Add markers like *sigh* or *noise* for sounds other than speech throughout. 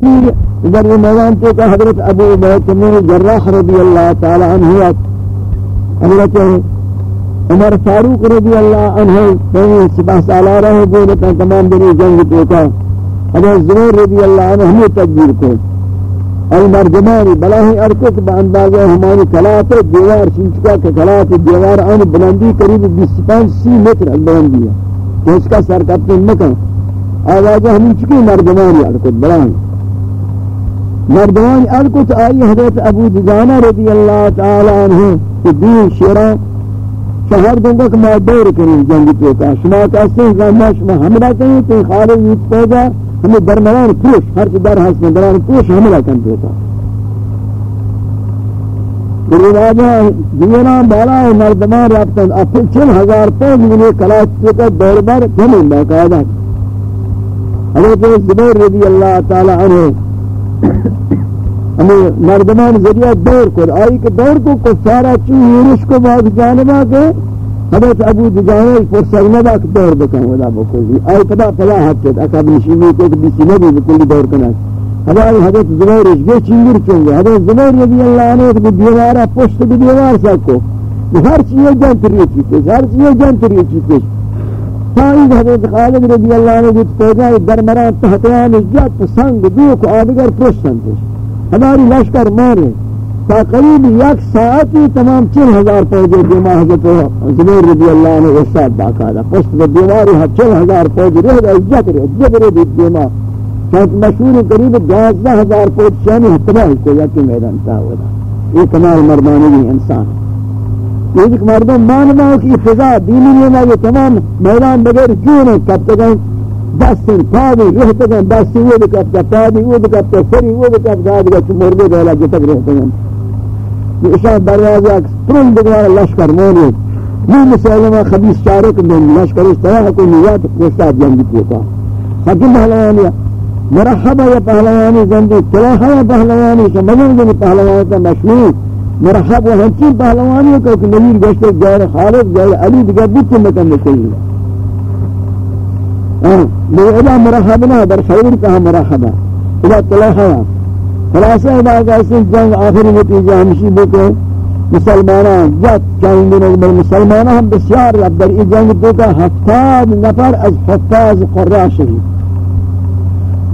اگر یہ میدان تو کہ حضرت ابو بیت میں جراح رضی اللہ تعالی عنہ حضرت عمر فاروق رضی اللہ عنہ پہلے سپاہ سالہ رہے جو تمام دنی جنگ تو کا حضرت زبیر رضی اللہ عنہ ہمیں تکبیر کو اور المرجمانی بلاہی ارکت با اندازہ ہمانی کلات دیوار سنچکا کہ کلات دیوار آن بلندی قریب بیس پانچ سی متر بلندی ہے تو اس کا سرکت مکن آوازہ ہمیں چکی مردمانی ارکت بلاہی مردمانی ارکت آئی حضرت ابو دجانہ رضی اللہ تعالی عنہ کہ دین شیران شہر دنگا کہ میں دور کریں جنگی پیتا شما کہتے ہیں کہ شما حملہ کریں تو خالد یوت پیدا ہمیں درمیان پوش، ہر کی در حسن درمیان پوش حملہ کن دیتا رواجہ دینا بالا ہے، مردمان رابطان اپنے چل ہزار پانچ ملی کلاچ چکا دور بار ہمیں باقاعدہ۔ حضرت زبیر رضی اللہ تعالی عنہ ہمیں مردمان ذریعہ دور کر، آئی کہ دور کو کفارہ چون یورش کو بعد جانبا کے، حضرت ابو دجانے فرصت ندا کہ دور بکن ولا بکلی آئی پدا پدا حد چد اکاب نشیمی کو کہ بیسی نبی بکلی دور کنا ہماری حضرت زبیر اشگے چنگر چونگے حضرت زبیر رضی اللہ عنہ کہ دیوارا پشت بھی دیوار سکو ہر چیز جان تری چیز ہر چیز جان تری چیز سائید حضرت خالد رضی اللہ عنہ جت پیجائی درمران تحتیان جت سنگ دوک آدگر پشتن تش ہماری لشکر مارے تا قریب یک ساعتی تمام چل ہزار پوجے دیما حضرت زبیر رضی اللہ عنہ استاد باقاعدہ پشت و دیواری ہے ہاں چل ہزار پوجے رہ گئے عزت رہ عزت رہ بھی دیما چاہت مشہور قریب دوازدہ ہزار پوج شانی حتباہ ہاں کو یکی میدان تا ہوتا یہ کمال مردانگی انسان یہ ایک مردم ماننا کی فضا دینی لینا یہ تمام میدان بغیر کیوں نہیں کب تک دست پادی رہتے گا دست وہ دکھتا پادی وہ دکھتا سری وہ دکھتا دادگا چھ مردے دولا جتک رہتے گا اشان دروازه پرند دوار لشکر مونید یہ مسلمان خبیث چارک من لشکر، اس طرح کو نیات کوشاد جنگی کیتا حکیم پہلوانی مرحبا یا پہلوانی زندی تلاحا یا پہلوانی سمجھن جنی پہلوانی تا مشہور مرحب و ہنچین پہلوانی کو کہ نبیر گشتے غیر خالد غیر علی دیگر بیت مکن نکلی بغدا مرحبنا در خیر کا مرحبا. إذا طلحا ہے ادا اس جنگ آخر نتیجہ ہمشی بکے مسلمانان جت جنگ بر مسلمانان ہم بسیار رب در این جنگ کا حفاظ نفر از حفاظ قرآن شدید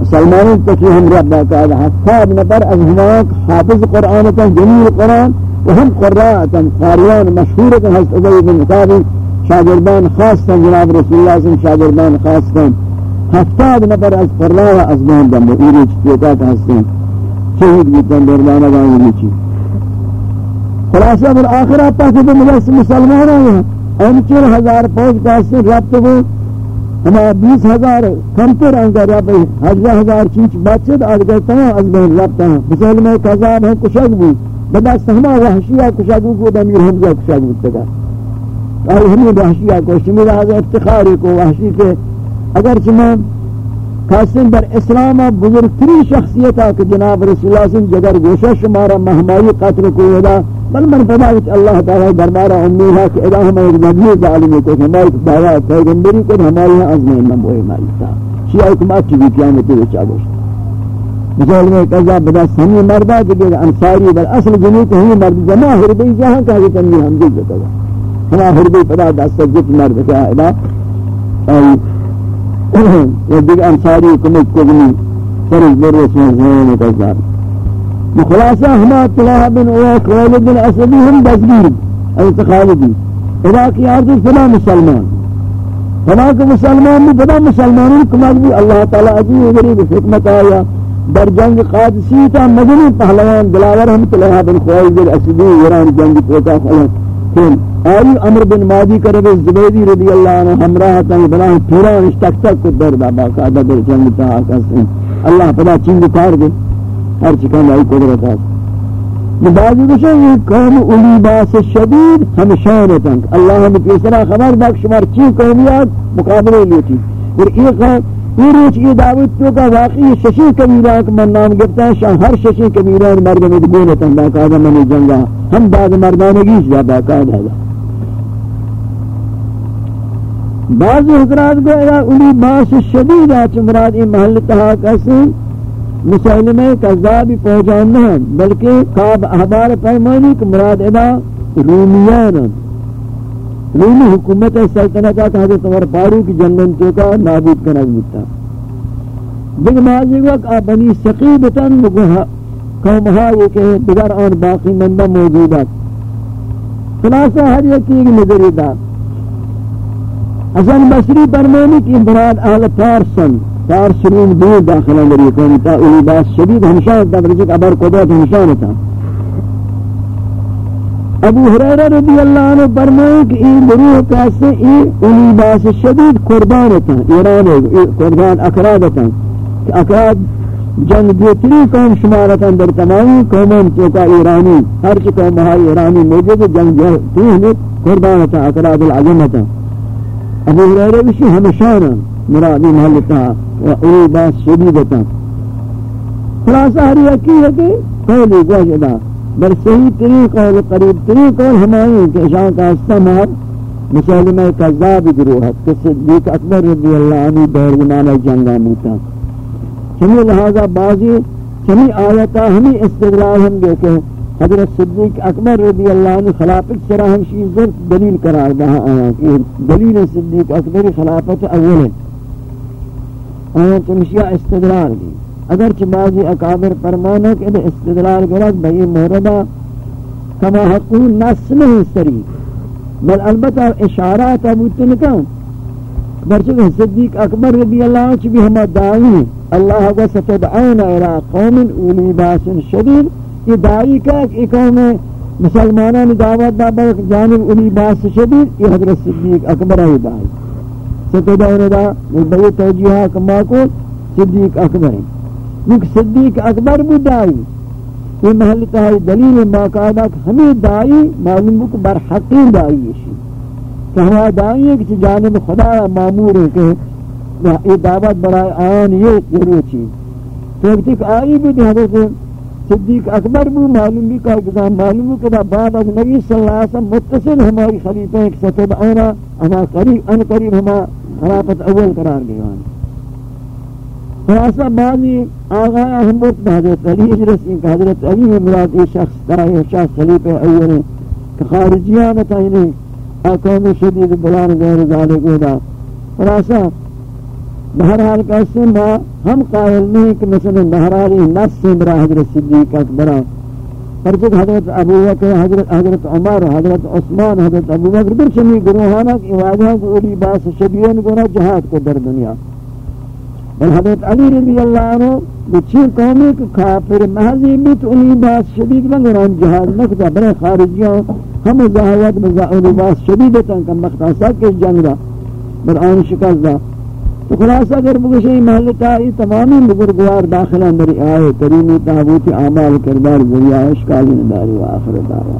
مسلمانان تکی ہم رب کا ہے حفاظ نفر از ہناک حافظ قرآن قرآنتا جمیل قرآن وهم قراءة قاريان مشهورة مشهورتا هست. ازای بن شاگردان خاص تا جناب رسول اللہ صلی شاگردان خاص تا ہفتاد نفر از قرآن و از بان دم و ایرچ تیتا تا ہستیں شہید بیتن دربانہ گاؤں نیچی خلاصہ بر آخرہ پاس تو مجلس مسلمان آئے ہیں ان چل ہزار پوچ کا سے رابط ہو ہمارا بیس ہزار کم کمتر انگا رب ہزار ہزار چیچ بچت آج گئے تمام از بہن رابطہ ہیں مسلمان کذاب ہیں کشک بھی بدا سہما وحشیہ کشک کو دمیر حمزہ کشک بھی تگا اور ہمیں وحشیہ کو شمیل آگا افتخاری کو وحشی کے۔ اگر چمیں خاصن در اسلام بزرگترین شخصیت ہے کہ جناب رسول اللہ صلی جگر گوشہ شمارا مہمائی قتل کو ادا بل من فضاوت اللہ تعالی دربارہ امید ہے کہ ادا ہمیں ایک مجموع ظالمی کو ہماری دعویٰ پیغمبری کو ہماری یہاں عظم علم ہوئے مالتا شیعہ حکم اچھی بھی قیامت وچا گوشت۔ مثال میں قضا بدا سمی مردہ کہ انصاری بل اصل جنی کو ہی مرد جمع حربی جہاں کہا کہ تنوی ہم دیکھ جتا ہما حربی پدا دست جت مرد کیا ادا و دیگر انصاری کمک کگنی فرز بر رسول زمان کذار مخلاصہ ہما طلح بن اویق خالد بن اسدی ہم دزگیر ایت خالدی۔ ادا کی عرض فلا مسلمان۔ فلا کہ مسلمان بھی بدا مسلمانوں کمک بھی اللہ تعالی عزیز غریب حکمت آیا۔ در جنگ قادسی تا مدنی پہلوان دلاور ہم طلح بن خالد بن اسدی ایران جنگ پوتا خلق کن۔ آئی عمر بن مادی کرب زبیدی رضی اللہ عنہ ہمراہ تنگ بناہ پیران اشتک تک کو در بابا قادہ در جنگ تا آکا سن اللہ پدا چنگ کار دے، ہر چکان آئی قدرت آتا بعضی کچھ یہ قوم اولی باس شدید ہمشان تنگ۔ اللہ ہم کیسرا خبر باک شمار چی قومیات مقابلے لیتی اور ایک یہ روچ، یہ دعوت تو کا واقعی ششی کبیرہ کا من نام گفتا ہے، شاہ ہر ششی کبیرہ مرد میں دبونتا ہے باقاعدہ من جنگا۔ ہم بعد مردانگی سے باقاعدہ ہے بعض حضرات کو ادا اولی باس شدید آچ مراد این محل تحاق اسے مسلمہ کذابی پہنچان نہ بلکہ کعب احبار فرمانی کہ مراد ادا رومیان رومی حکومت سلطنت کا حضرت عمر فاروق جنگن تو کا نابود کرنا بودتا دیکھ ماضی وقت آ بنی سقیبتن قوم ہائی کہ دیگر آن باقی مندہ موجودات خلاصہ ہر یکی ایک نظری دا حسن بصری فرمانی کہ مراد اہل پارسن پارس روم دور داخلہ لری کون تا اولی باس شدید ہمشہ تا برجک ابر قدرت ہمشہ تا ابو حریرہ رضی اللہ عنہ فرمائے کہ این گروہ کیسے این اولی باس شدید قربان تا ایران قربان اکراد تا اکراد جنگ دیتری قوم شمارتا در تمامی قوموں تو کا ایرانی ہر قوم ہائی ایرانی موجود جنگ دیتری قربانتا اکراد العظمتا ابو حریرہ بشی ہمشانا مرادی محلتا و اولی باس شدیدتا خلاصہ ہر یکی ہے کہ قولی گوش ادا بل صحیح ترین قول قریب ترین قول ہمائیں کہ شان کا استمار مسلمہ کذاب گروہ ہے۔ کہ صدیق اکبر رضی اللہ عنہ دور زمانہ جنگا موتا۔ چمی لہذا بعضی چمی آیتا ہمیں استدلال ہم گے کہ حضرت صدیق اکبر رضی اللہ عنہ خلافت سرا ہمشی ضرط دلیل قرار دہا آیا کہ دلیل صدیق اکبر خلافت اول ہے۔ آیا تمشیہ استدلال دی۔ اگرچہ بعضی اکابر فرمانا کہ استدلال گرد بھئی مہردہ کما حقون نس نہیں سری۔ بل البتہ اشارات ابو تنکا برچہ صدیق اکبر رضی اللہ عنہ بھی ہما دعوی اللہ و الى قوم اولی باس شدید۔ یہ دعوی کا کہ قوم مسلمانان دعوت دا بلک جانب اولی باس شدید یہ حضرت صدیق اکبر ہی دعوی ستدعون دا بھئی توجیہا کما کو صدیق اکبر ہیں۔ یک صدیق اکبر بھی دائی۔ یہ محل تہائی دلیل باقاعدہ کہ ہمیں دائی معلوم کو برحقی دائی ہے کہ ہمیں دائی ہے کہ جانب خدا معمور ہے کہ یہ دعوت برائے آن یہ ضرور چیز۔ تو ایک تک آئی بھی حضرت صدیق اکبر بھی معلوم بھی کہا کہ معلوم بھی کہ بعد از نبی صلی اللہ علیہ وسلم متصل ہماری خلیفہ ایک ستب آنا ہما قریب، ان قریب ہما خلافت اول قرار گئے خلاصہ بعضی آغایا ہم بہت حضرت علی اجرسی کہ حضرت علی مراد یہ شخص تاہی شخص خلیفہ اول ہے کہ خارجیانتا انہیں اقوم شدید بلان غیر ذالک ہودا خلاصہ بہرحال کیسے ما ہم قائل نہیں کہ مثلا بہرحالی نفس سے برا حضرت صدیق اکبرہ پرچک حضرت ابو بکر، حضرت حضرت عمر، حضرت عثمان، حضرت ابو بکر در چمی گروہانا کی واجہ کو اولی باس شبیون گونا جہاد کو در دنیا۔ بل حضرت علی رضی اللہ عنہ بچی قومی کہ کافر محضی بیت انہی باس شدید بنگران جہاد نکتا برے خارجیاں ہم زہوت مزاعونی باس شدیدتا کم مختصا کس جنگ دا، بل آن شکست دا۔ خلاص اگر بگشی محلتا ای تمامی بزرگوار داخلہ مری آئے کریمی تحبوتی اعمال کردار ذریعہ اشکالی نداری و آخر دعوی.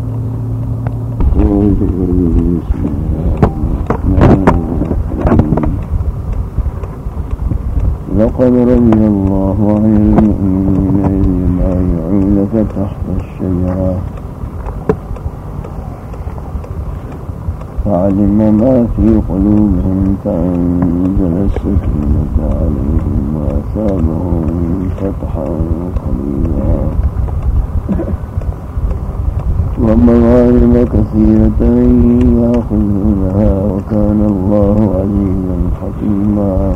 لقد رضي الله عن المؤمنين إذ يبايعونك تحت الشجرة. فعلم ما في قلوبهم فأنزل السكينة عليهم وأثابهم فتحا قليلا. ومغارب كثيرة يأخذونها وكان الله عزيزا حكيما.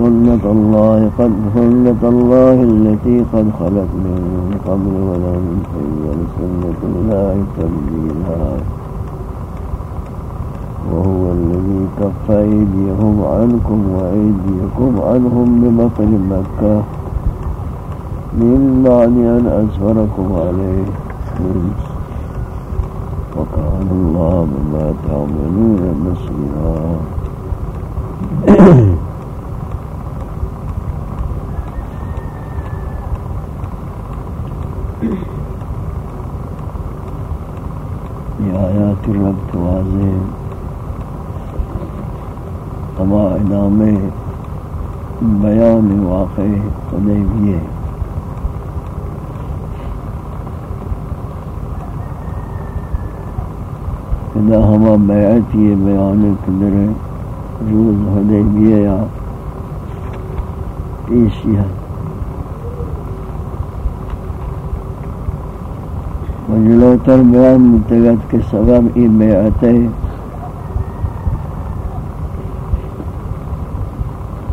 سنة الله قد سنة الله التي قد خلت من قبل ولن تغير سنة الله تبديلها. وهو الذي كف أيديهم عنكم وأيديكم عنهم بمثل مكة. من بعد أن أسفركم عليه. وكان الله بما تعملون بصيرا. آیات رب واضح اما ادام بیان واقع حدیبیہ ادا ہما بیعت یہ بیان قدر روز حدیبیہ یا پیشیہ وجلوتر بیان متگت کے سبب ای بیعت ہے۔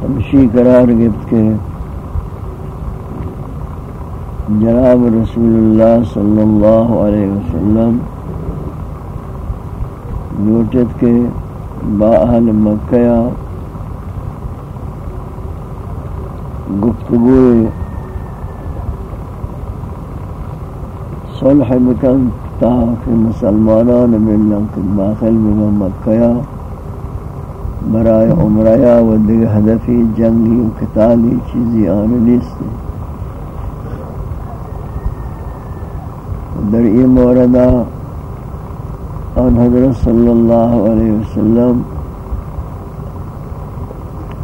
ہمشی قرار گفت کے جناب رسول اللہ صلی اللہ علیہ وسلم نوٹت کے با اہل مکہ گفتگو صلح بکن تاکہ مسلمانان ملن کے داخل بگا مکہ برائے عمریا و دیگر ہدفی جنگی و قتالی چیزی آنے نیستی در ای موردہ آن حضرت صلی اللہ علیہ وسلم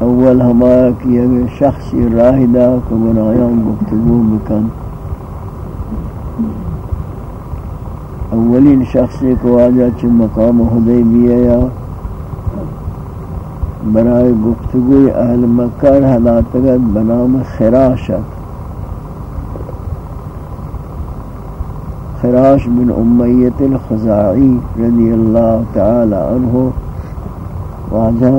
اول ہمارا کیا گئے شخصی راہدہ کو بنایاں گفتگو بکن اولین شخصی کو آجا چھ مقام حدیبیہ یا برائے گفتگو اہل مکہ حلاتگت بنام خراشت خراش بن امیت الخزاعی رضی اللہ تعالی عنہ واجہ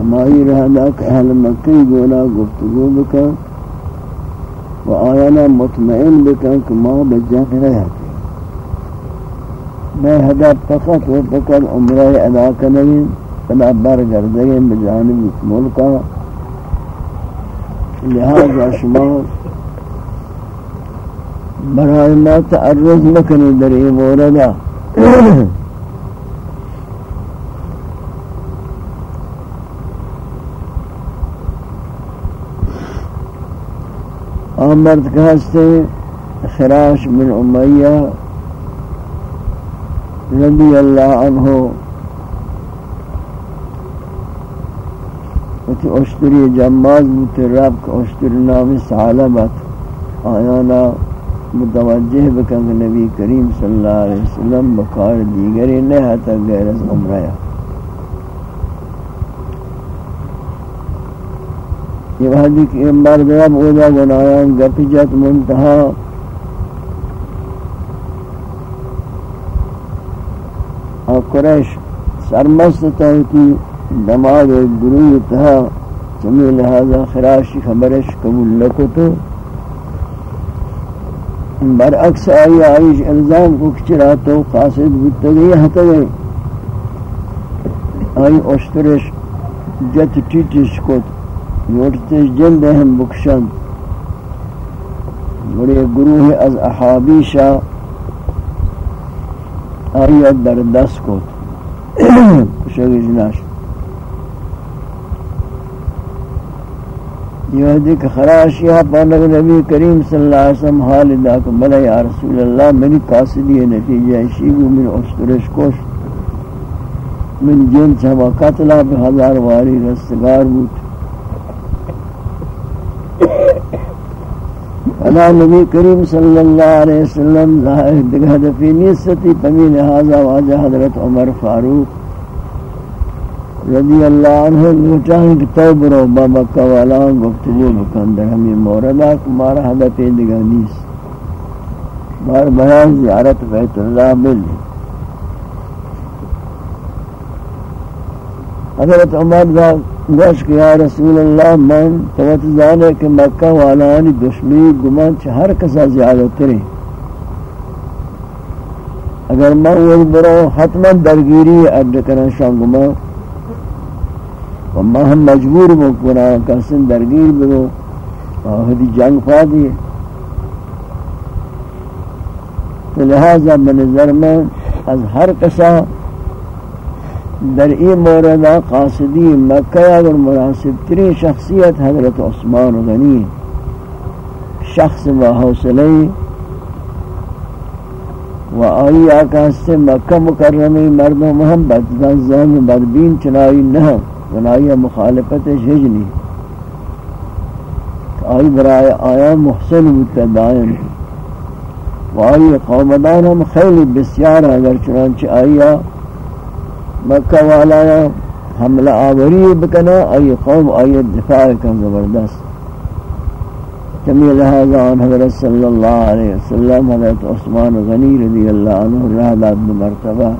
ہماری رہناک اہل مکی گونا گفتگو بکن. و مطمئن بکن کہ ماں بجنگ رہے میں فقط و فقط عمرہ ادا کرنگی فلا برگردگی بجانب ملکا. لہذا شما برای ما تعرض مکنی در آمرد کہستے خراش بن امیہ رضی اللہ عنہ وتی اشتری جماز بوتی رب کا اشتری نام سعالبت آیانا متوجہ بکن نبی کریم صلی اللہ علیہ وسلم بکار دیگری نہیں حتی غیر از عمرہ یہ وحدی کہ مرد رب اودا گنایان گفی جت منتہا۔ اور قریش سرمست تاوتی دماغ گروہ تہا چمی لہذا خراشی خبرش قبول لکو تو۔ برعکس آئی، آئیش الزام کو کچرا تو قاصد بودتا گئی حتا گئی۔ آئی اشترش جت ٹیٹش کت نوٹتش جلد ہم بکشن۔ بڑے گروہ از احابیشا آئیت در دست کت۔ کشگی جناش۔ یہ دیکھ خراش یہ پانک نبی کریم صلی اللہ علیہ وسلم حال دا کہ بلا یا رسول اللہ، منی قاصدی نتیجہ شیگو من اشترش کوش من جنس ہوا قتلہ بہزار واری رستگار بود۔ ادا نبی کریم صلی اللہ علیہ وسلم لا دیکھ ہدفی نیستی پمی لہذا واجہ حضرت عمر فاروق رضی اللہ عنہ لوٹاہیں کہ تو برو با مکہ والا گفتگو بکن در ہمیں موردہ کمارا حدت دیگا نیس بار بیان زیارت بیت اللہ مل حضرت عمر دا گوش کہ یا رسول اللہ، من توت زانے کہ مکہ والا یعنی دشمنی، گمان چھ ہر کسا زیادہ ترے۔ اگر میں وہ برو حتما درگیری ارد کرن شانگ میں۔ و میں ہم مجبور مکنا کسن درگیر برو۔ آہدی جنگ پا دیئے تو لہذا بنظر میں از ہر قصہ در این مورد قاصدی مکہ اور مناسب ترین شخصیت حضرت عثمان غنی، شخص و حوصلے و آئی آقا سے مکہ مکرمی مردم محمد زن بدبین چنائی نہ ونائی مخالفت شجنی آئی برائے آیا محسن متدائن و آئی قومدان ہم خیلی بسیار، اگر چنانچہ آئیا مکہ والا حملہ آوری بکنا آئی قوم آئی دفاع کا زبردست۔ جمی لہذا عن حضرت صلی اللہ علیہ وسلم حضرت عثمان غنی رضی اللہ عنہ رہ داد مرتبہ۔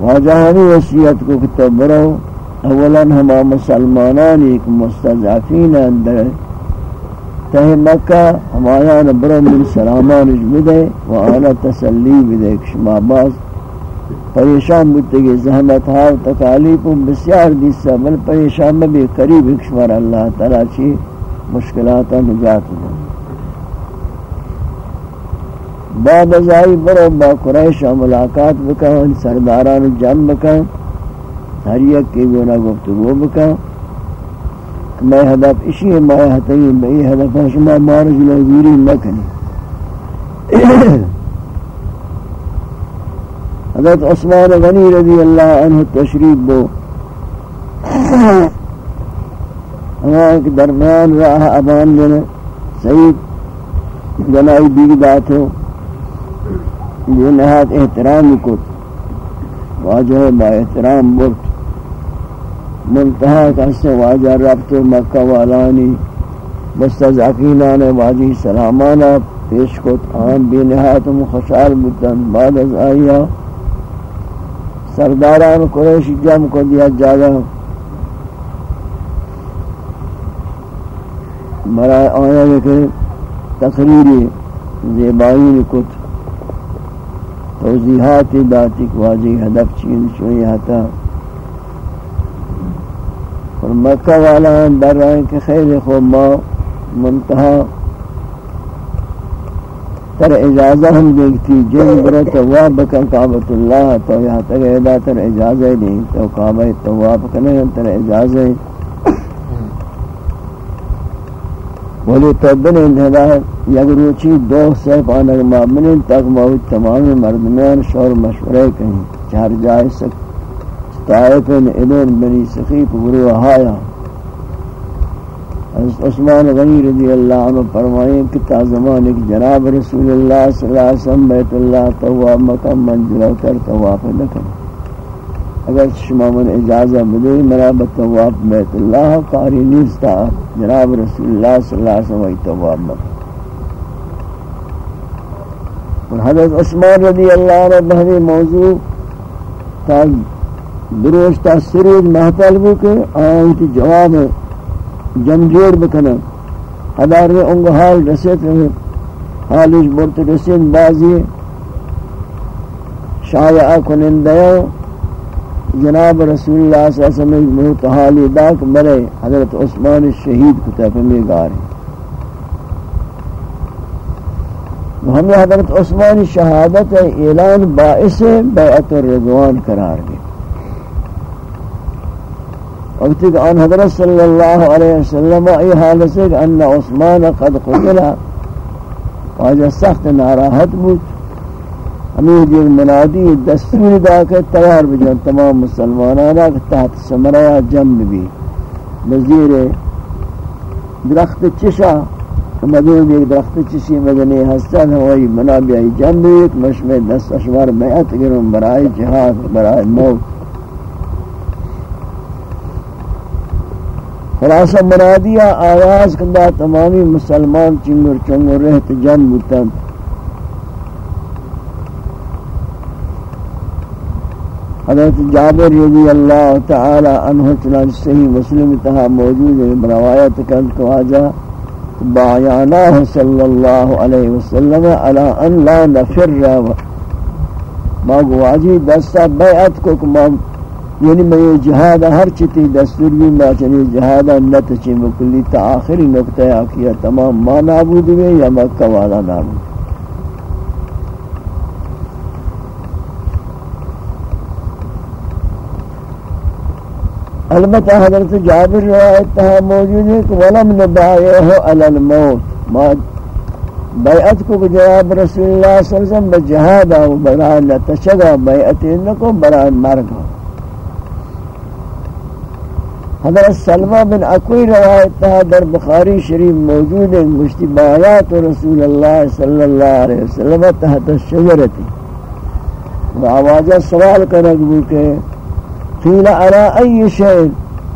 واجہ ہمیں وسیعت کو کتب برو اولا ہما مسلمانان ایک مستضعفین اندر تہ مکہ ہمایان برو من سلامان اجمدے و آنا تسلی بدے کشما باز پریشان بودتے گی زحمت ہاں تکالیف بسیار دیسا بل پریشان میں بھی قریب اکشمار اللہ تعالی چی مشکلات نجات دیں۔ بعد ازائی برو، با قریش ہاں ملاقات بکا سرداران جمع بکا ہر یک کی گونا گفتگو بکا میں ہدف اسی میں ہتئی میں ہدف شما مارج لوزیری مکنی *coughs* حضرت عثمان غنی رضی اللہ عنہ تشریف بو. *coughs* ہمارے درمیان راہ آبان جن سعید جنائی بیگ دات ہو یہ احترام کت۔ واجہ با احترام برت منتہا کسے واجہ ربط مکہ والانی، مستضعفینان واجی سلامانا پیش کت آن بی نہایت خوشحال بودن، بعد از آئیہ، سرداران قریش جمع کو دیا جاگا برای آیا کہ تقریری زیبائی کت توضیحات داتی کو واجی ہدف چین چوئی ہتا۔ اور مکہ والا در رہے کہ خیر خوب ما منتہا تر اجازہ ہم دیکھتی، جن برو تواب بکن کعبت اللہ، تو یہاں تک ادا تر اجازہ نہیں، تو کعبہ تواب کنے تر اجازہ ولی تو بن ہدایت یک روچی دو سے پانک مابنین تک موت تمام مردمیان شور مشورے کہیں، چار جائے سک طائفن ادن بنی سخیف گروہ آیا عثمان غنی رضی اللہ عنہ فرمائیں کہ تا زمان ایک جناب رسول اللہ صلی اللہ علیہ وسلم بیت اللہ تواب مکم منجلہ کر تواب لکن اگر شما من اجازہ بدے مرا بتواب بیت اللہ قاری نیستا، جناب رسول اللہ صلی اللہ علیہ وسلم تواب مکم اور حضرت عثمان رضی اللہ عنہ بہنی موضوع تا دروشتا سرید محتل بو کہ آئیتی جواب ہے جمجور بکنن حدار میں انگو حال رسیت حالش برت رسید بازی شایع کنن دیو جناب رسول اللہ صلی اللہ علیہ وسلم محت حالی داک مرے۔ حضرت عثمان شہید کتاب میں گارے ہمیں حضرت عثمان شہادت اعلان باعث بیعت الرضوان قرار گئے وقت کہ ان حضرت صلی اللہ علیہ وسلم ای حال سے کہ ان عثمان قد قتل. واجہ سخت ناراحت بود. ہمیں یہ منادی دستور دا کہ تیار بجان تمام مسلمانانا کہ تحت سمرہ جنب بھی. نظیر درخت چشا مدین ایک درخت چشی، مدنی حسن ہوئی منابی جنب ایک مشمع دست اشوار بیعت گرم برائے جہاد، برائے موت. خلاصہ مرادیہ آواز کندہ تمامی مسلمان چنگر چنگر رہت جن بتن حضرت جابر رضی اللہ تعالی عنہ چنانچہ صحیح مسلم تہا موجود ہے روایت کند کو آجا۔ بايعناه صلى الله عليه وسلم على أن لا نفر۔ ما گواجی دستا بیعت کو کما یعنی میں یہ جہاد ہر چیتی دستور بھی ما چنی جہاد نت چی مکلی تا آخری نکتہ آکیا تمام ما نابود ہوئے یا مکہ والا نابود البتہ حضرت جابر روایت تہا موجود ہے کہ ولم نبایعہ علی الموت۔ ما بیعت کو جناب رسول اللہ صلی اللہ علیہ وسلم بجہاد آو برای لتشگا بیعت انکو برای مرگ حضرت سلمہ بن اکوی روایت تہا در بخاری شریف موجود ہے مشتی بایات رسول اللہ صلی اللہ علیہ وسلم تحت الشجرتی و آوازہ سوال کرنے کہ قيل على أي شيء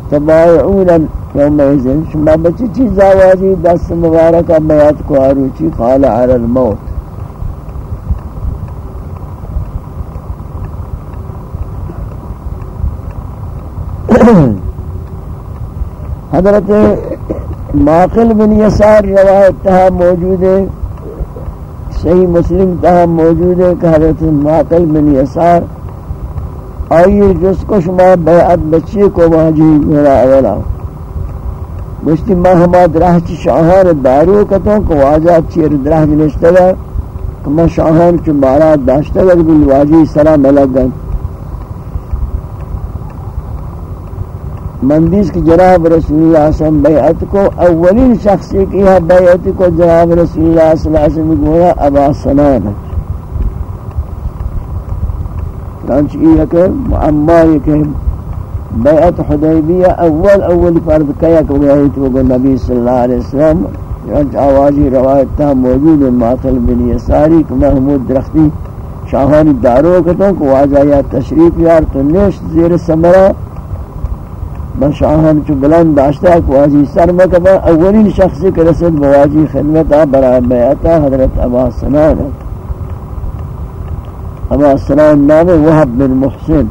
تبايعون يومئذ شما بچی چیز آوازی، دست مبارک بیعت کو آروچی قال على الموت۔ حضرت ماقل بن یسار روایت تہا موجود ہے، صحیح مسلم تہا موجود ہے کہ حضرت ماقل بن یسار آئیے جس کو شما بیعت بچی کو واجی میرا اولا۔ مشتی ما ہما درہ چی شاہان دارو کتوں کو واجہ چیر درہ جنشتا گا کہ ما شاہان چی بارا داشتا گا بل واجی سلام لگن مندیس کی جناب رسول اللہ صلی اللہ علیہ وسلم بیعت کو، اولین شخصی کی ہے بیعت کو جناب رسول اللہ صلی اللہ علیہ وسلم گویا ابا سنان چنانچہ یہ کہ معما یہ کہ بیعت حدیبیہ اول اول فرض کیا کہ وہ تو نبی صلی اللہ علیہ وسلم۔ چنانچہ آوازی روایت تا موجود ہے ماقل بن یساری کہ محمود درختی شاہانی دارو کتوں کو واجہ یا تشریف یار تو نیشت زیر سمرہ بشاہان چو بلند داشتا ہے کہ واجی سر مکبہ، اولین شخصی کے رسد بواجی خدمتا برای بیعتا حضرت عباس سنان. ابا سلام نام وحب بن محسن.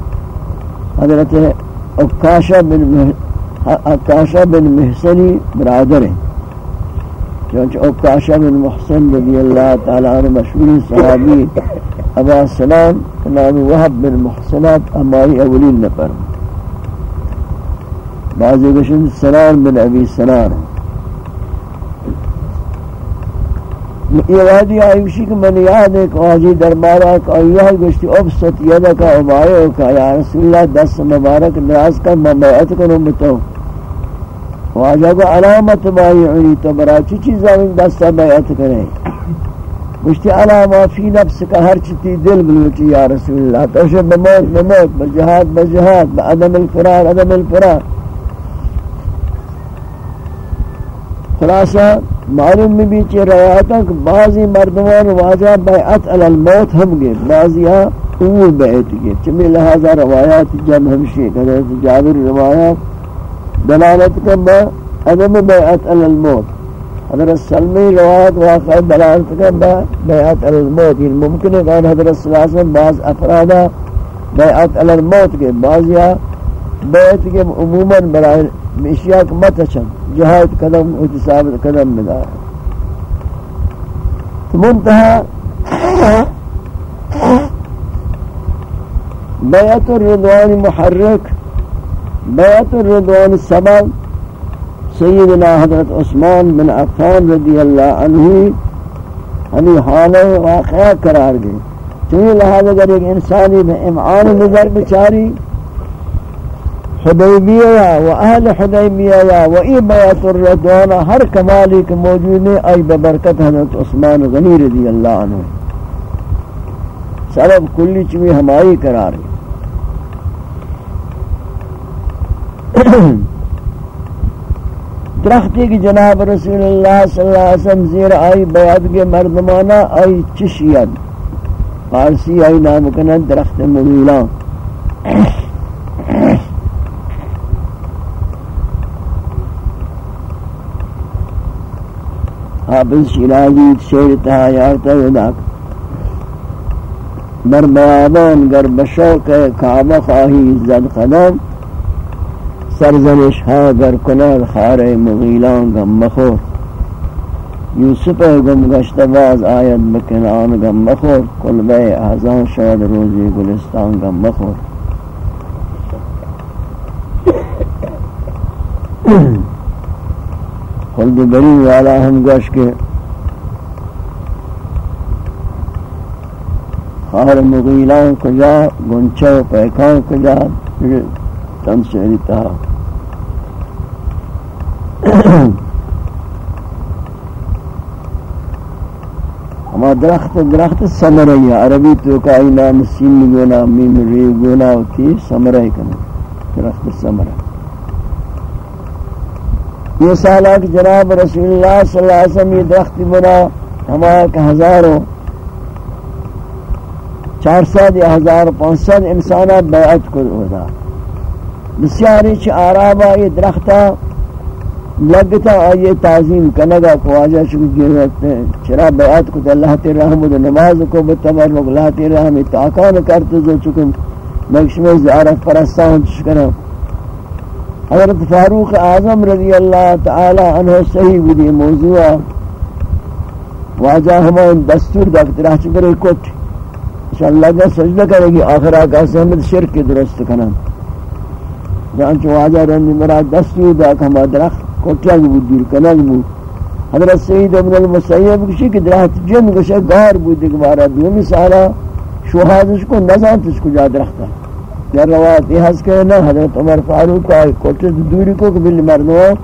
حضرت اکاشا بن اکاشا بن محسنی برادر ہیں. چونچہ اکاشا بن محسن رضی اللہ تعالی عنہ مشہور صحابی ابا سلام نام وحب بن محسنات ہماری اولین نفر بعضی گشن سلام بن ابی سلام. یہ وادی آئیوشی کہ من یاد ایک واجی دربارہ کا ایوہ گشتی ابسط یدکا عبایو کا یا رسول اللہ دست مبارک دراز کا مبیعت کنو بتو واجہ کو علامت بائیعونی تو برا چی چیزا من دست بیعت کریں. گشتی علامہ فی نفس کا ہر چیتی دل بلوچی یا رسول اللہ. تو شب بموت بموت بجہاد بجہاد بعدم الفرار، عدم الفرار. خلاصہ معلوم میں بھی چی روایتا کہ بعضی مردمان واجہ بیعت علی الموت ہم گئے بعضی ہاں اول بیعت گئے چمی لہذا روایات جمع ہمشی حضرت جابر روایات دلالت کا با عدم بیعت علی الموت. حضرت سلمی روایت واقع دلالت کا با بیعت علی الموت. یہ ممکن ہے کہ حضرت صلی اللہ علیہ وسلم بعض افرادہ بیعت علی الموت کے بعضی ہاں بیعت کے عموماً برای اشیاء کو مت چند جہاد قدم احتساب قدم ملا تو منتہا بیعت الرضوان محرک، بیعت الرضوان سبب سیدنا حضرت عثمان بن عفان رضی اللہ عنہ ہمیں حال واقعہ قرار گئے۔ چونکہ لہذا اگر ایک انسانی میں امعان نظر بچاری حدیبیہ یا و اہل حدیبیہ یا و ای بیعت الردوان ہر کمالی کے موجود ہے ای ببرکت حضرت عثمان غنی رضی اللہ عنہ۔ سبب کلی چمی ہمائی قرار ہے۔ درختی کی جناب رسول اللہ صلی اللہ علیہ وسلم زیر آئی بیعت کے مردمانہ آئی چشید فارسی آئی نام کنن درخت مغیلان حافظ شیرازی شیر تہا یارتا یداک بر بیابان گر بشوق کعبہ خواہی زد قدم سرزنش ها گر کنال خار مغیلان غم مخور یوسف گم گشت باز آیت بکنان گم مخور کل بے احزان شاید روزی گلستان گم مخور خلد بری والا ہم گوش کے خار مغیلان کجا گنچہ پیکان کجا تن شہری تہا ہما درخت درخت سمرئی عربی تو کا نام سین گونا میم ری گونا ہوتی سمرئی کنا درخت سمرئی یہ سالہ کہ جناب رسول اللہ صلی اللہ علیہ وسلم یہ درخت بنا، ہمارا کہ ہزاروں چار سات یا ہزار پانچ سات انسانات بیعت کو ہوتا بسیاری چھ آرابا یہ درختہ لگتا آئیے تعظیم کنگا کو آجا شکر گرت چرا بیعت کو اللہ تی رحم و نماز کو بتبرک اللہ تی رحم تاکان کرتے جو چکم۔ مکشم زیارت پرستان چشکرم حضرت فاروق اعظم رضی اللہ تعالی عنہ صحیح بدی موضوع واجہ ہمان دستور دکت رہ چکرے کٹ انشاءاللہ کا سجدہ کرے گی آخرہ کا سہمت شرک درست کنن۔ جانچہ واجہ رنی مرا دستور دک ہما درخت کٹیا گی بود دیر کنن بود۔ حضرت سید ابن المسیب کشی کہ درخت جن کشی گار بود، دیکھ بارا دومی سالہ شوہادش کو نزانتش کجا درختہ در روایت یہ حس کہ نہ حضرت عمر فاروق کا کوٹے دوری کو قبل مردوں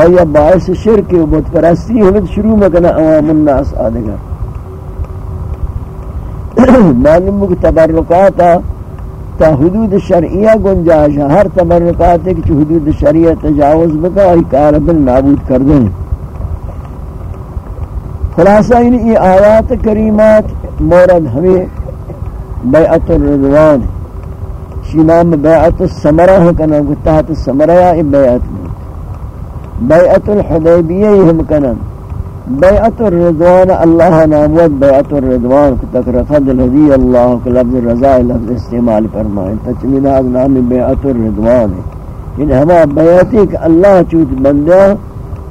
آیا باعث شرک و بت پرستی ہمیں شروع میں کنا عوام الناس آدھگا *coughs* معلوم کہ تبرکات تا حدود شرعیہ گنجائش ہر تبرکات ہے حدود شرعیہ تجاوز بکا اور کار بل نابود کر دیں خلاصہ یہ آیات کریمات مورد ہمیں بیعت الرضوان. ہے شنام بیعت السمرہ ہے کنا تحت السمرہ یا بیعت بیعت الحدیبیہ ہم کنا بیعت الرضوان، اللہ ناموت بیعت الرضوان، تک رفض لذی اللہ کے لفظ رضا، لفظ استعمال فرمائیں۔ تچمین آگ نام بیعت الرضوان ہے۔ یعنی ہما بیعتی کہ اللہ چوت بندیا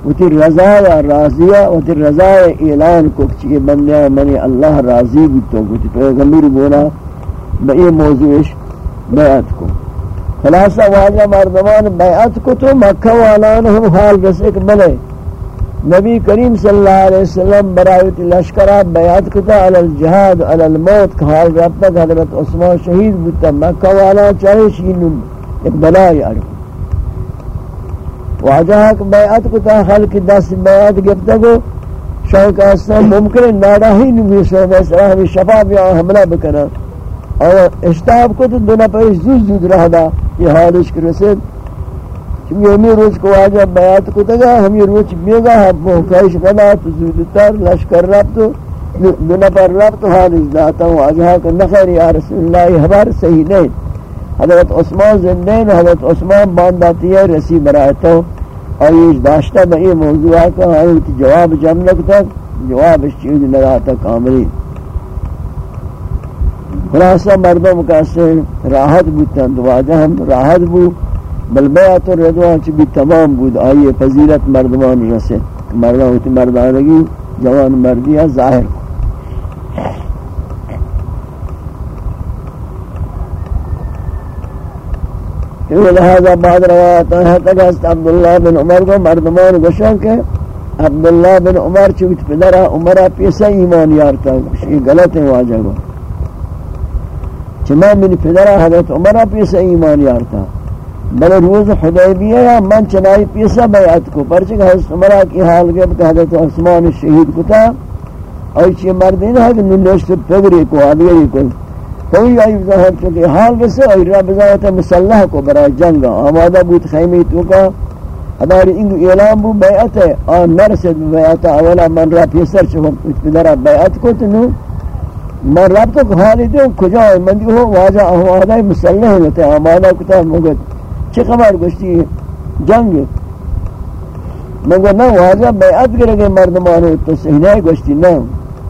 وتی رضا یا راضیہ وتی رضا اعلان کو چیئے بندیا منی اللہ راضی بھی تو وتی پیغمبر بولا، بئی موضوعش بیعت کو خلاصہ، واجہ مردمان بیعت کو تو مکہ والان ہم حال رسے کہ بلے نبی کریم صلی اللہ علیہ وسلم برایت لشکرہ بیعت کتا علی الجہاد، علی الموت، کہ حال رب تک حضرت عثمان شہید بتا مکہ والا چاہے شین ایک بلائی عرب۔ واجہ کہ بیعت کتا خلق دس بیعت گفتا کو شاہ کا اسلام ممکن ناڑا ہی نمی سو میں سرہ ہمیں شفا بیا حملہ بکنا۔ اور اشتاب کو تو دو پر زود زود رہ دا یہ حالش کے رسید چونکہ ہمیں روز کو آجا بیعت کو تگا ہمیں روز بیگا ہم محکایش بنا تو زود تر لشکر رب تو دو پر رب تو حالش داتا ہوں آجا کہ نخیر یا رسول اللہ ہمار صحیح نہیں حضرت عثمان زندین حضرت عثمان بانداتی ہے رسی برایتا ہوں اور یہ داشتہ بئی موضوع کا جواب جمع لگتا جواب اس چیز لگاتا کاملی خلاصہ مردم کا سے راحت بودتاں دواجہ ہم راحت بو بل بیعت و رضوان چی بھی تمام بود. آئیے فضیلت مردمان رسے مردان ہوتی مردانگی، جوان مردیہ ظاہر کو لہذا بعد روایت ہے تک است عبداللہ بن عمر کو مردمان گوشن کے عبداللہ بن عمر چوت پدرہ عمرہ پیسہ ایمان یارتا ہے یہ غلط ہے واجہ کو چما من پدر حضرت عمر پیسہ ایمان یارتا۔ بل روز حدیبیہ یا من چنائی پیسہ بیعت کو۔ پرچک حضرت عمر کی حال گیا کہ حضرت عثمان شہید کو تھا اور چی مردین ہے کہ ننشت پگری کو آدھگری کو۔ کوئی آئی ظاہر چکے حال بسے اور رب ذات مسلح کو برای جنگا آمادہ بود خیمی تو کا۔ ہماری انگو اعلام بو بیعت ہے۔ آن نرسد بیعت اولا من را پیسر چکم پدر بیعت کو تنو۔ میں رب تک حالی دوں، کجا ہے؟ من دیو واجہ احوالہ مسلح ہوتے ہیں آمانہ کتا مگد چی خبر گشتی جنگ مگر نہ واجہ بیعت کرے مردمان تو سہنے گشتی، نہ۔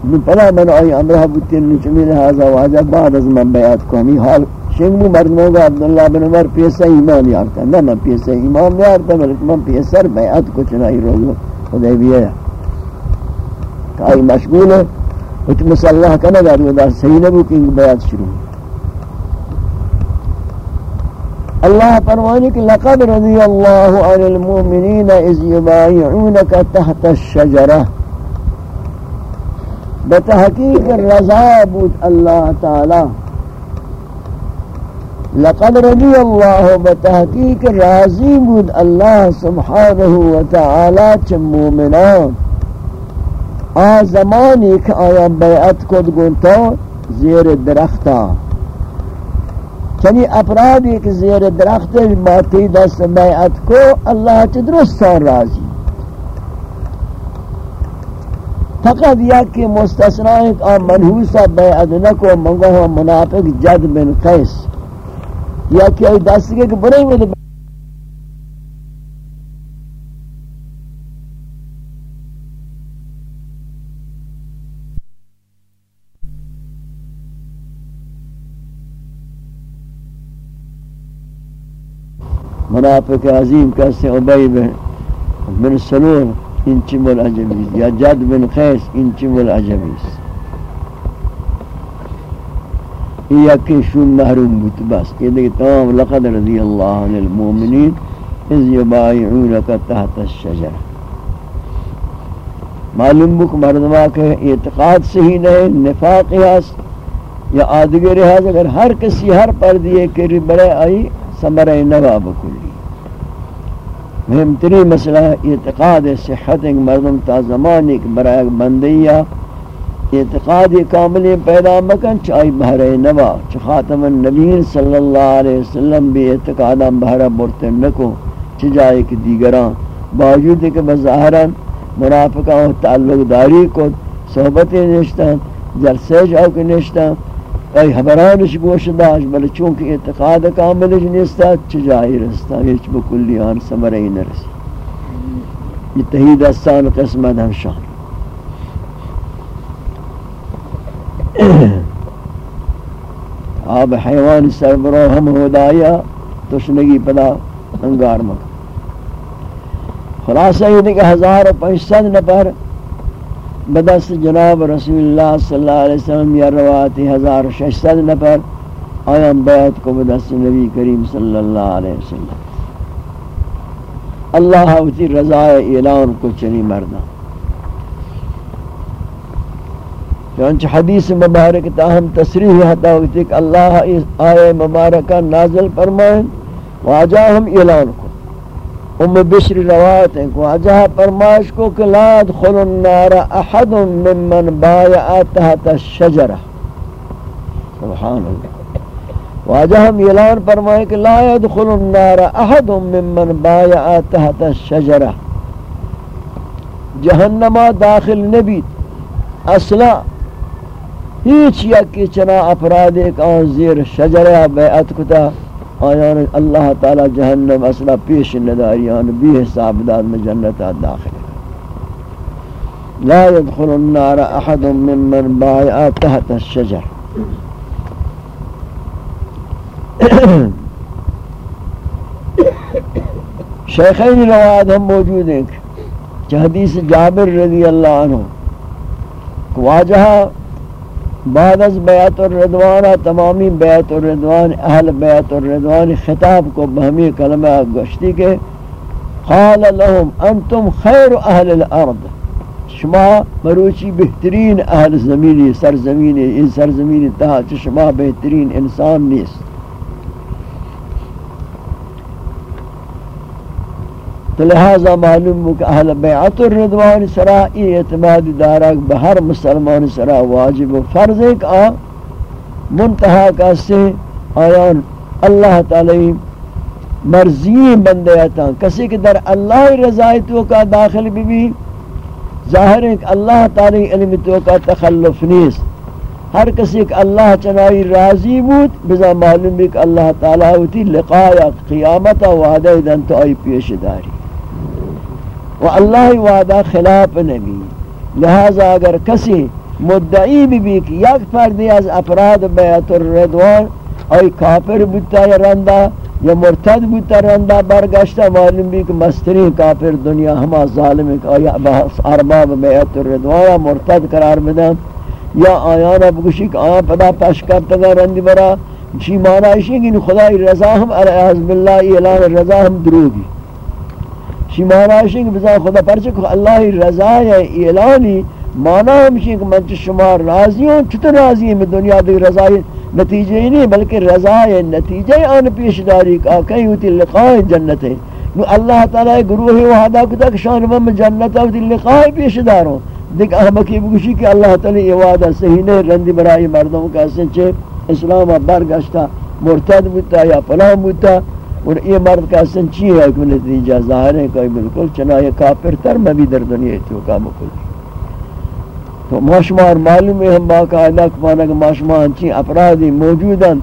من پلا من آئی امرہ بودتین نچمی لہذا واجہ، بعد از من بیعت کو ہمی حال شنگو مردموں کا عبداللہ بن عمر پیسہ ایمان یارتا نہ من پیسہ ایمان یارتا بلکہ من پیسر بیعت کو چنائی روزو، خدای بیایا کہ آئی مشغول ہے۔ وچ مسلح کا کنا گا دا صحیح نبو کہ بیعت شروع اللہ فرمانے کہ لقد رضی اللہ عن المؤمنین اذ یبایعونک تحت الشجرہ بتحقیق رضا بود اللہ تعالی لقد رضی اللہ بتحقیق راضی بود اللہ سبحانہ وتعالی چھ مومنان آ زمانی کہ آیا بیعت کد گنتا زیر درختا چنی افراد ایک زیر درخت باتی دست بیعت کو، اللہ چھ درستان راضی. فقط یک کہ مستثنا ایک آ منحوسا بیعت نکو منگو منافق جد بن قیس. یا کہ ای دست منافق عظیم کیسے عبی بن سلور انچی مل عجبیز یا جد بن خیس انچی مل عجبیز یکی شون محروم بود، بس۔ یہ دیکھ تمام لقد رضی اللہ عن المومنین از یبائعونک تحت الشجر معلوم بک مردمہ کہ اعتقاد صحیح نہیں، نفاق ہے یا آدگر ہے اگر ہر کسی ہر پر دیئے کری بڑے آئی سمرہ نوا بکلی۔ مہمتری مسئلہ اعتقاد صحت ایک مردم تا زمان ایک برای بندیہ۔ اعتقاد کامل پیدا مکن چاہی بہرے نوا چھ خاتم النبیین صلی اللہ علیہ وسلم بھی اعتقادا بہرہ برتن نکو چھ جائے کہ دیگران۔ باوجود کہ بظاہرا منافقہ و تعلق داری کو صحبتیں نشتا جلسے جاؤ کے نشتا ای حبرانش گوش داشت بلے چونکہ اعتقاد کاملش نشتا چھ جائے رستا ہیچ بکلی آن سمرئی نرسی یہ تحید استان قسمت ہم شان آب حیوان سربرو ہم ہدایا تشنگی پدا انگار مکہ خلاصہ یہ دیکھ ہزار و پنچ نفر بدست جناب رسول اللہ صلی اللہ علیہ وسلم یا رواتی ہزار و نفر آیام بیعت کو بدست نبی کریم صلی اللہ علیہ وسلم۔ اللہ ہوتی رضائے اعلان کو چنی مردہ۔ چونچہ حدیث مبارک تاہم تصریح حتا ہوتی کہ اللہ آئے مبارکہ نازل فرمائیں، واجہ ہم اعلان کو۔ ام بشر روایت ہیں کہ واجہ فرمائش کو کہ لا ادخل النار احد ممن بایع تحت الشجرہ۔ سبحان اللہ۔ واجہ ہم اعلان فرمائیں کہ لا ادخل النار احد ممن بایع تحت الشجرہ۔ جہنمہ داخل نبی۔ اصلا ہیچ یکی چنا افراد ایک آن زیر شجرہ بیعت کتا۔ آیان اللہ تعالی جہنم اصلا پیش نداریان بھی حساب داد میں جنتا داخل لا يدخل النار احد ممن بايع تحت الشجر۔ شیخین روایت ہم موجود ہیں کہ حدیث جابر رضی اللہ عنہ واجہ بعد از بیعت الردوان تمامی بیعت الردوان اہل بیعت الردوان خطاب کو بہمی کلمہ گشتی کے قال لهم، انتم خیر اہل الارض. شما مروچی بہترین اہل زمینی سرزمینی ان سرزمینی تہا شما بہترین انسان نیست. تو لہذا معلوم ہو کہ اہل بیعت الردوان سرا ای اعتماد دارک بہر مسلمان سرا واجب و فرض ایک آ منتہا کا سے آیان اللہ تعالی مرضی بندیتا کسی کہ در اللہ رضای تو کا داخل بھی بھی ظاہر ہے کہ اللہ تعالی علم تو کا تخلف نیست۔ ہر کسی کہ اللہ چنائی راضی بود، بزا معلوم بھی کہ اللہ تعالی ہوتی لقایا قیامت وعدہ دن تو آئی پیش داری۔ و اللہ وعدہ خلاف نبی۔ لہذا اگر کسی مدعی بھی بھی کہ یک فردی از افراد بیعت الردوان ای کافر بودتا یا رندہ، یا مرتد بودتا رندہ برگشتا معلوم بھی کہ مسترین کافر دنیا ہما ظالم ہے آیا ارباب بیعت الردوانا مرتد قرار بدن، یا آیانا بگوشی کہ آیا پدا پش کرتا رندی برا، چی معنی ہے کہ خدای رضا ہم علیہ باللہ، اعلان رضا ہم دروگی چی معنی کہ بزا خدا پرچک اللہ رضا یا اعلانی معنی ہمشی کہ من شما راضی ہوں چھتا راضی ہیں میں دنیا دیکھ رضا نتیجہ ہی نہیں، بلکہ رضا ہے نتیجہ آن پیشداری کا کہیں ہوتی لقاء جنت ہے۔ نو اللہ تعالی گروہ وحدہ کتا کہ شان من جنت ہوتی لقاء پیشداروں دیکھ احمقی بگوشی کہ اللہ تعالی یہ وعدہ صحیح نہیں، رندی برائی مردوں کا سنچے، اسلام برگشتا مرتد بودتا یا پناہ بودتا۔ اور یہ مرد کا سنچی ہے کہ نتیجہ ظاہر ہے کہ بالکل چنانچہ کافر تر میں بھی در دنیا تو کا مکل تو ماشمار معلوم ہے ہم باقاعدہ کمانا کہ ماشمار ہنچی افرادی موجوداً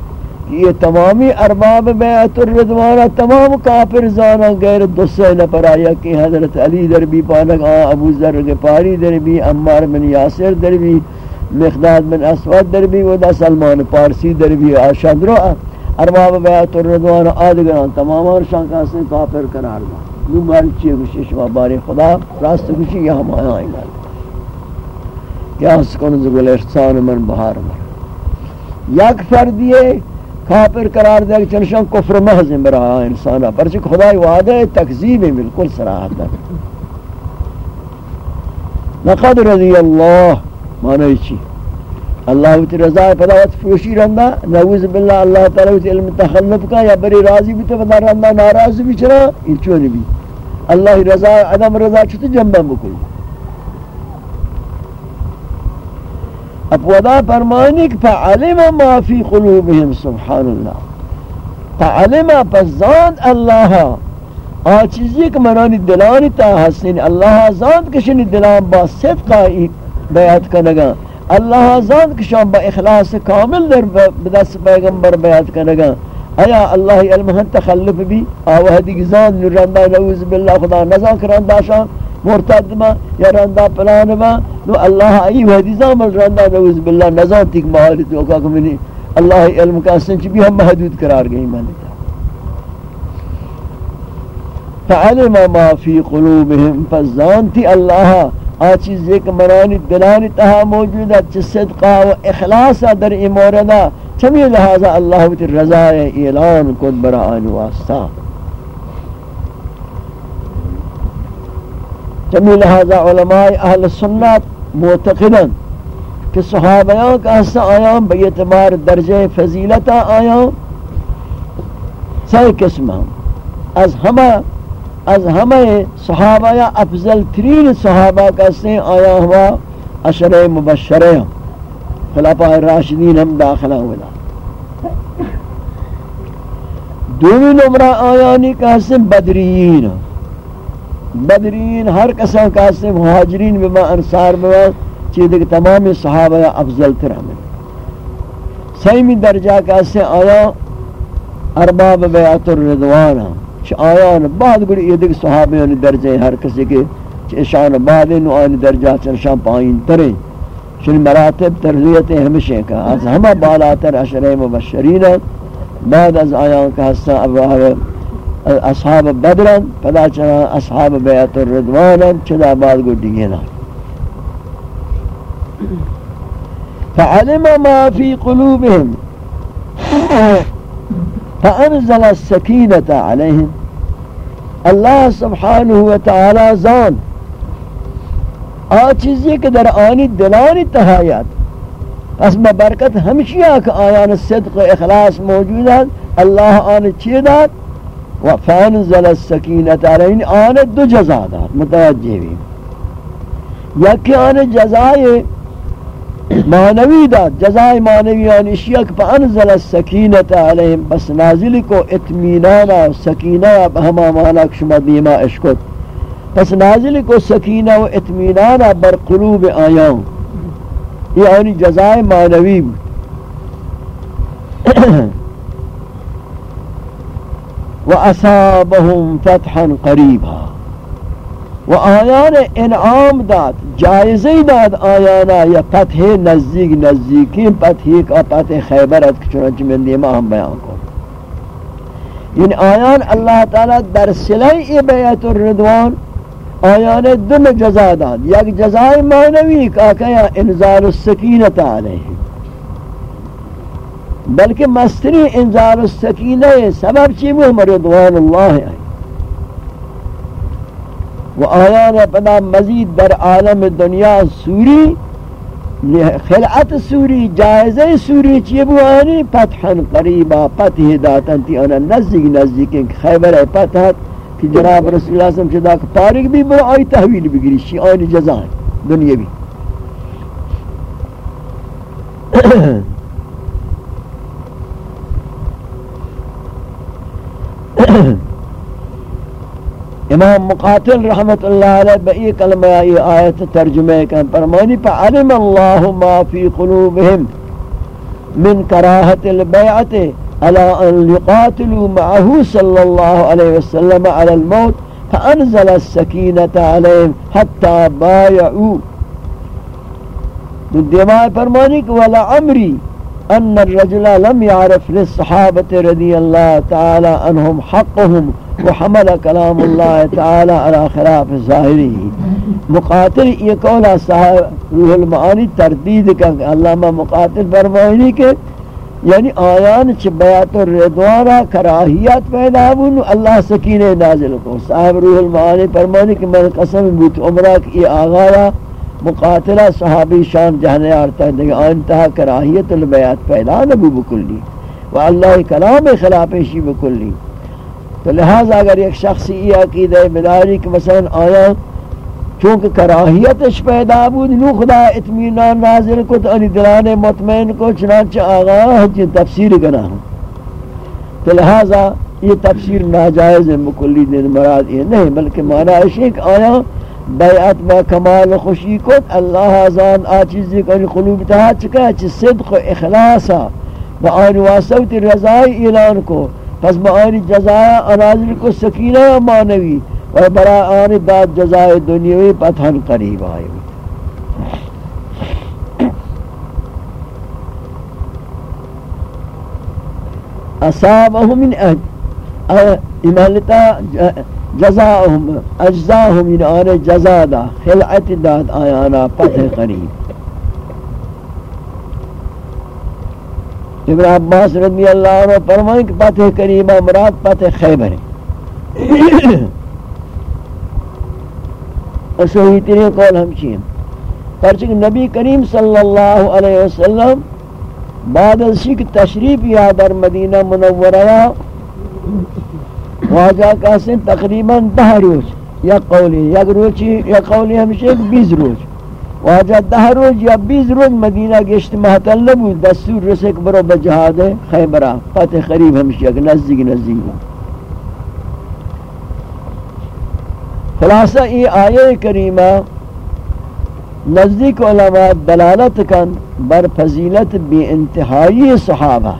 کہ یہ تمامی ارباب بیعت الرضوانہ تمام کافر زانا غیر دوسرے نہ پر آیا کہ حضرت علی در بھی پانک، آن ابو ذر کے در بھی، عمار بن یاسر در بھی، مقداد بن اسود در بھی ودا سلمان پارسی در بھی آشاد رو ارباب بیعت الرضوانہ آدگران تمام شان کا سے کافر قرار دا نو ماری چیئے گوشی شما باری خدا؟ راست گوشی یہ ہم آئیں گا یاس کن زگل احسان من بہار من یک فردیے کافر قرار دے چنشان کفر محض برا انسانا پرچک خدای وعدہ تکذیب ہے بالکل صراحت لقد رضی اللہ معنی چی؟ اللہ تی رضا پدا وقت فوشی رندہ نعوذ باللہ، اللہ تعالی تی علم تخلف کا، یا بری راضی بھی تو پدا رندہ ناراض بھی چرا، یہ چونی بھی؟ اللہ رضا، عدم رضا چھتے جنبہ بکل اب ودا فرمانی کہ فعلم ما فی قلوبهم سبحان اللہ فعلم فزان اللہ، آ چیزی کہ منانی دلانی تا حسین اللہ زان کشنی دلان با صدقہ بیعت کنگا۔ اللہ زان کشان با اخلاص کامل در بدست پیغمبر بیعت کنگا ایا اللہ علم ہن تخلف بھی؟ آوہدی گزان نرندہ نعوذ باللہ، خدا نزان کرندہ شان۔ مرتد ما یا رندہ پلان ما۔ نو اللہ ای حدیثہ مل رندہ نعوذ باللہ نظام تک مہاری تو کہا کہ منی اللہ علم کا سنچ بھی ہم محدود قرار گئی مانے فعلم ما فی قلوبهم فزانتی اللہ آ چیز ایک منانی دلانی تہا موجود ہے چھ صدقہ و اخلاص در اموردہ چمی لہذا اللہ تی رضا اعلان کن برا آن واسطہ۔ چمی لہذا علماء اہل سنت معتقدن کہ صحابیان کا حصہ آیاں بی اعتبار درجہ فضیلتا آیاں سی قسم از ہمہ از ہمہ صحابہ افضل ترین صحابہ کا سے آیا ہوا؟ اشر مبشرہ. خلافہ راشدین ہم داخلہ ہوئے دومی نمرہ آیانی کا حسن بدریین بدرین ہر قسم کا سے مہاجرین بما انصار بما چیز کہ تمام صحابہ افضل تر ہمیں. سیمی درجہ کا سے آیا؟ ارباب بیعت الرضوان. چھ آیان بعد گڑی یہ دیکھ صحابیان درجہ ہر کسی کے چھ شان بعد انو آن درجہ چرشان پائین تریں۔ شن مراتب ترزیت ہمشہ کا، از ہمہ بالاتر اشرہ مبشرین بعد از آیان کا حصہ ابراہ اصحاب بدرن پدا چنا اصحاب بیعت الرضوان چدا بعد کو دیگینا فعلم ما في قلوبهم فانزل السكينة عليهم اللہ سبحانہ وتعالی زان آ چیزی کہ در آنی دلانی تہایت پس ببرکت ہمشیہ کہ آیان صدق و اخلاص موجود ہے اللہ آن چیدات وفانزل السکینت علیہن، آن دو جزا دار متوجہ بھی یکی آن جزائے معنوی داد جزائے معنوی آن اشیاء فانزل السکینت علیہن بس نازل کو اتمینانا سکینہ بہما مانا کشما دیما اشکت پس نازل کو سکینہ و اتمینانا بر قلوب آیاں۔ یہ آنی جزائے معنوی بود۔ *coughs* وأصابهم فتحا قريبا وآيان انعام داد جائزی داد آیانا، یا فتح نزدیک نزدیکی فتحی کا فتح خیبرت چنانچہ من دیما ہم بیان کو یعنی آیان اللہ تعالی در سلائی بیعت الردوان آیان دن جزا داد. یک جزای معنوی کا کیا انزال السکینت علیہ بلکہ مستری انزال السکینہ سبب چی وہ مردوان اللہ ہے و آیان پدا مزید در عالم دنیا سوری خلعت سوری، جائزہ سوری چی بو آنی؟ فتحا قریبا فتح داتن تی آنا نزدیک نزدیک خیبر فتحت کہ جناب رسول اللہ صلی اللہ علیہ وسلم پارک بھی برا آئی تحویل بگری شی آئین جزائیں، دنیا بھی۔ *coughs* امام مقاتل رحمت اللہ علیہ بئی کلمہ یہ آیت ترجمہ کا فرمانی فعلم اللہ ما فی قلوبہم من کراہت البیعت على ان يقاتلوا معه صلى الله عليه وسلم على الموت فانزل السكينة عليهم حتى بايعوا دماء فرمانك ولا عمري ان الرجل لم يعرف للصحابة رضي الله تعالى عنهم حقهم وحمل كلام الله تعالى على خلاف ظاهره. مقاتل یہ قولا صاحب روح المعانی تردید کا علامہ مقاتل فرمانی کہ یعنی آیان چھ بیعت الردوانا کراہیت پیدا بون اللہ سکینے نازل کو۔ صاحب روح المعانی فرمانی کہ میں قسم بوت عمرہ کی آغایا مقاتلہ صحابی شان جہنے آرتا ہے دیکھ آنتہا کراہیت البیعت پیدا نبو بکلی۔ و اللہ کلام خلافشی بکلی۔ تو لہذا اگر ایک شخصی یہ عقیدہ بداری کہ مثلا آیان چونکہ کراہیتش پیدا بود، نو خدا اطمینان نازل کو تو انی دلان مطمئن کو چنانچہ آغا جن تفسیر کنا ہوں۔ تو لہذا یہ تفسیر ناجائز ہے، مکلی دن مراد یہ نہیں، بلکہ معنی ہے کہ آیا، بیعت با کمال خوشی کو اللہ آزان آ چیزی کو قلوب تہا چکا چی صدق و اخلاصا با آن واسوت رضائی اعلان کو۔ پس با آن جزایا انازل کو سکینہ معنوی اور برا آن داد جزائے دنیاوی پتھن قریب آئے ہوئی۔ اصابهم من اج امالتا جزاهم اجزاهم من آن جزا دا، خلعت داد آیانا پتھ قریب۔ ابن عباس رضی اللہ عنہ فرمائیں کہ پتھ قریبہ مراد پتھ خیبر ہے۔ صحیح ترین قول ہمشی ہیں۔ پرچک نبی کریم صلی اللہ علیہ وسلم بعد از شک تشریف یا در مدینہ منورہ واجہ کاسن تقریباً دہ روز، یا قولی یک روچی یا قولی ہمشی بیز روز۔ واجہ دہ روز یا بیز روز مدینہ گشت محتل نبود دستور رسک برو بجہاد خیبرہ فتح قریب ہمشی اگر نزدیک نزدیک خلاصہ، یہ آیے کریمہ نزدیک علماء دلالت کن بر فضیلت بی انتہائی صحابہ۔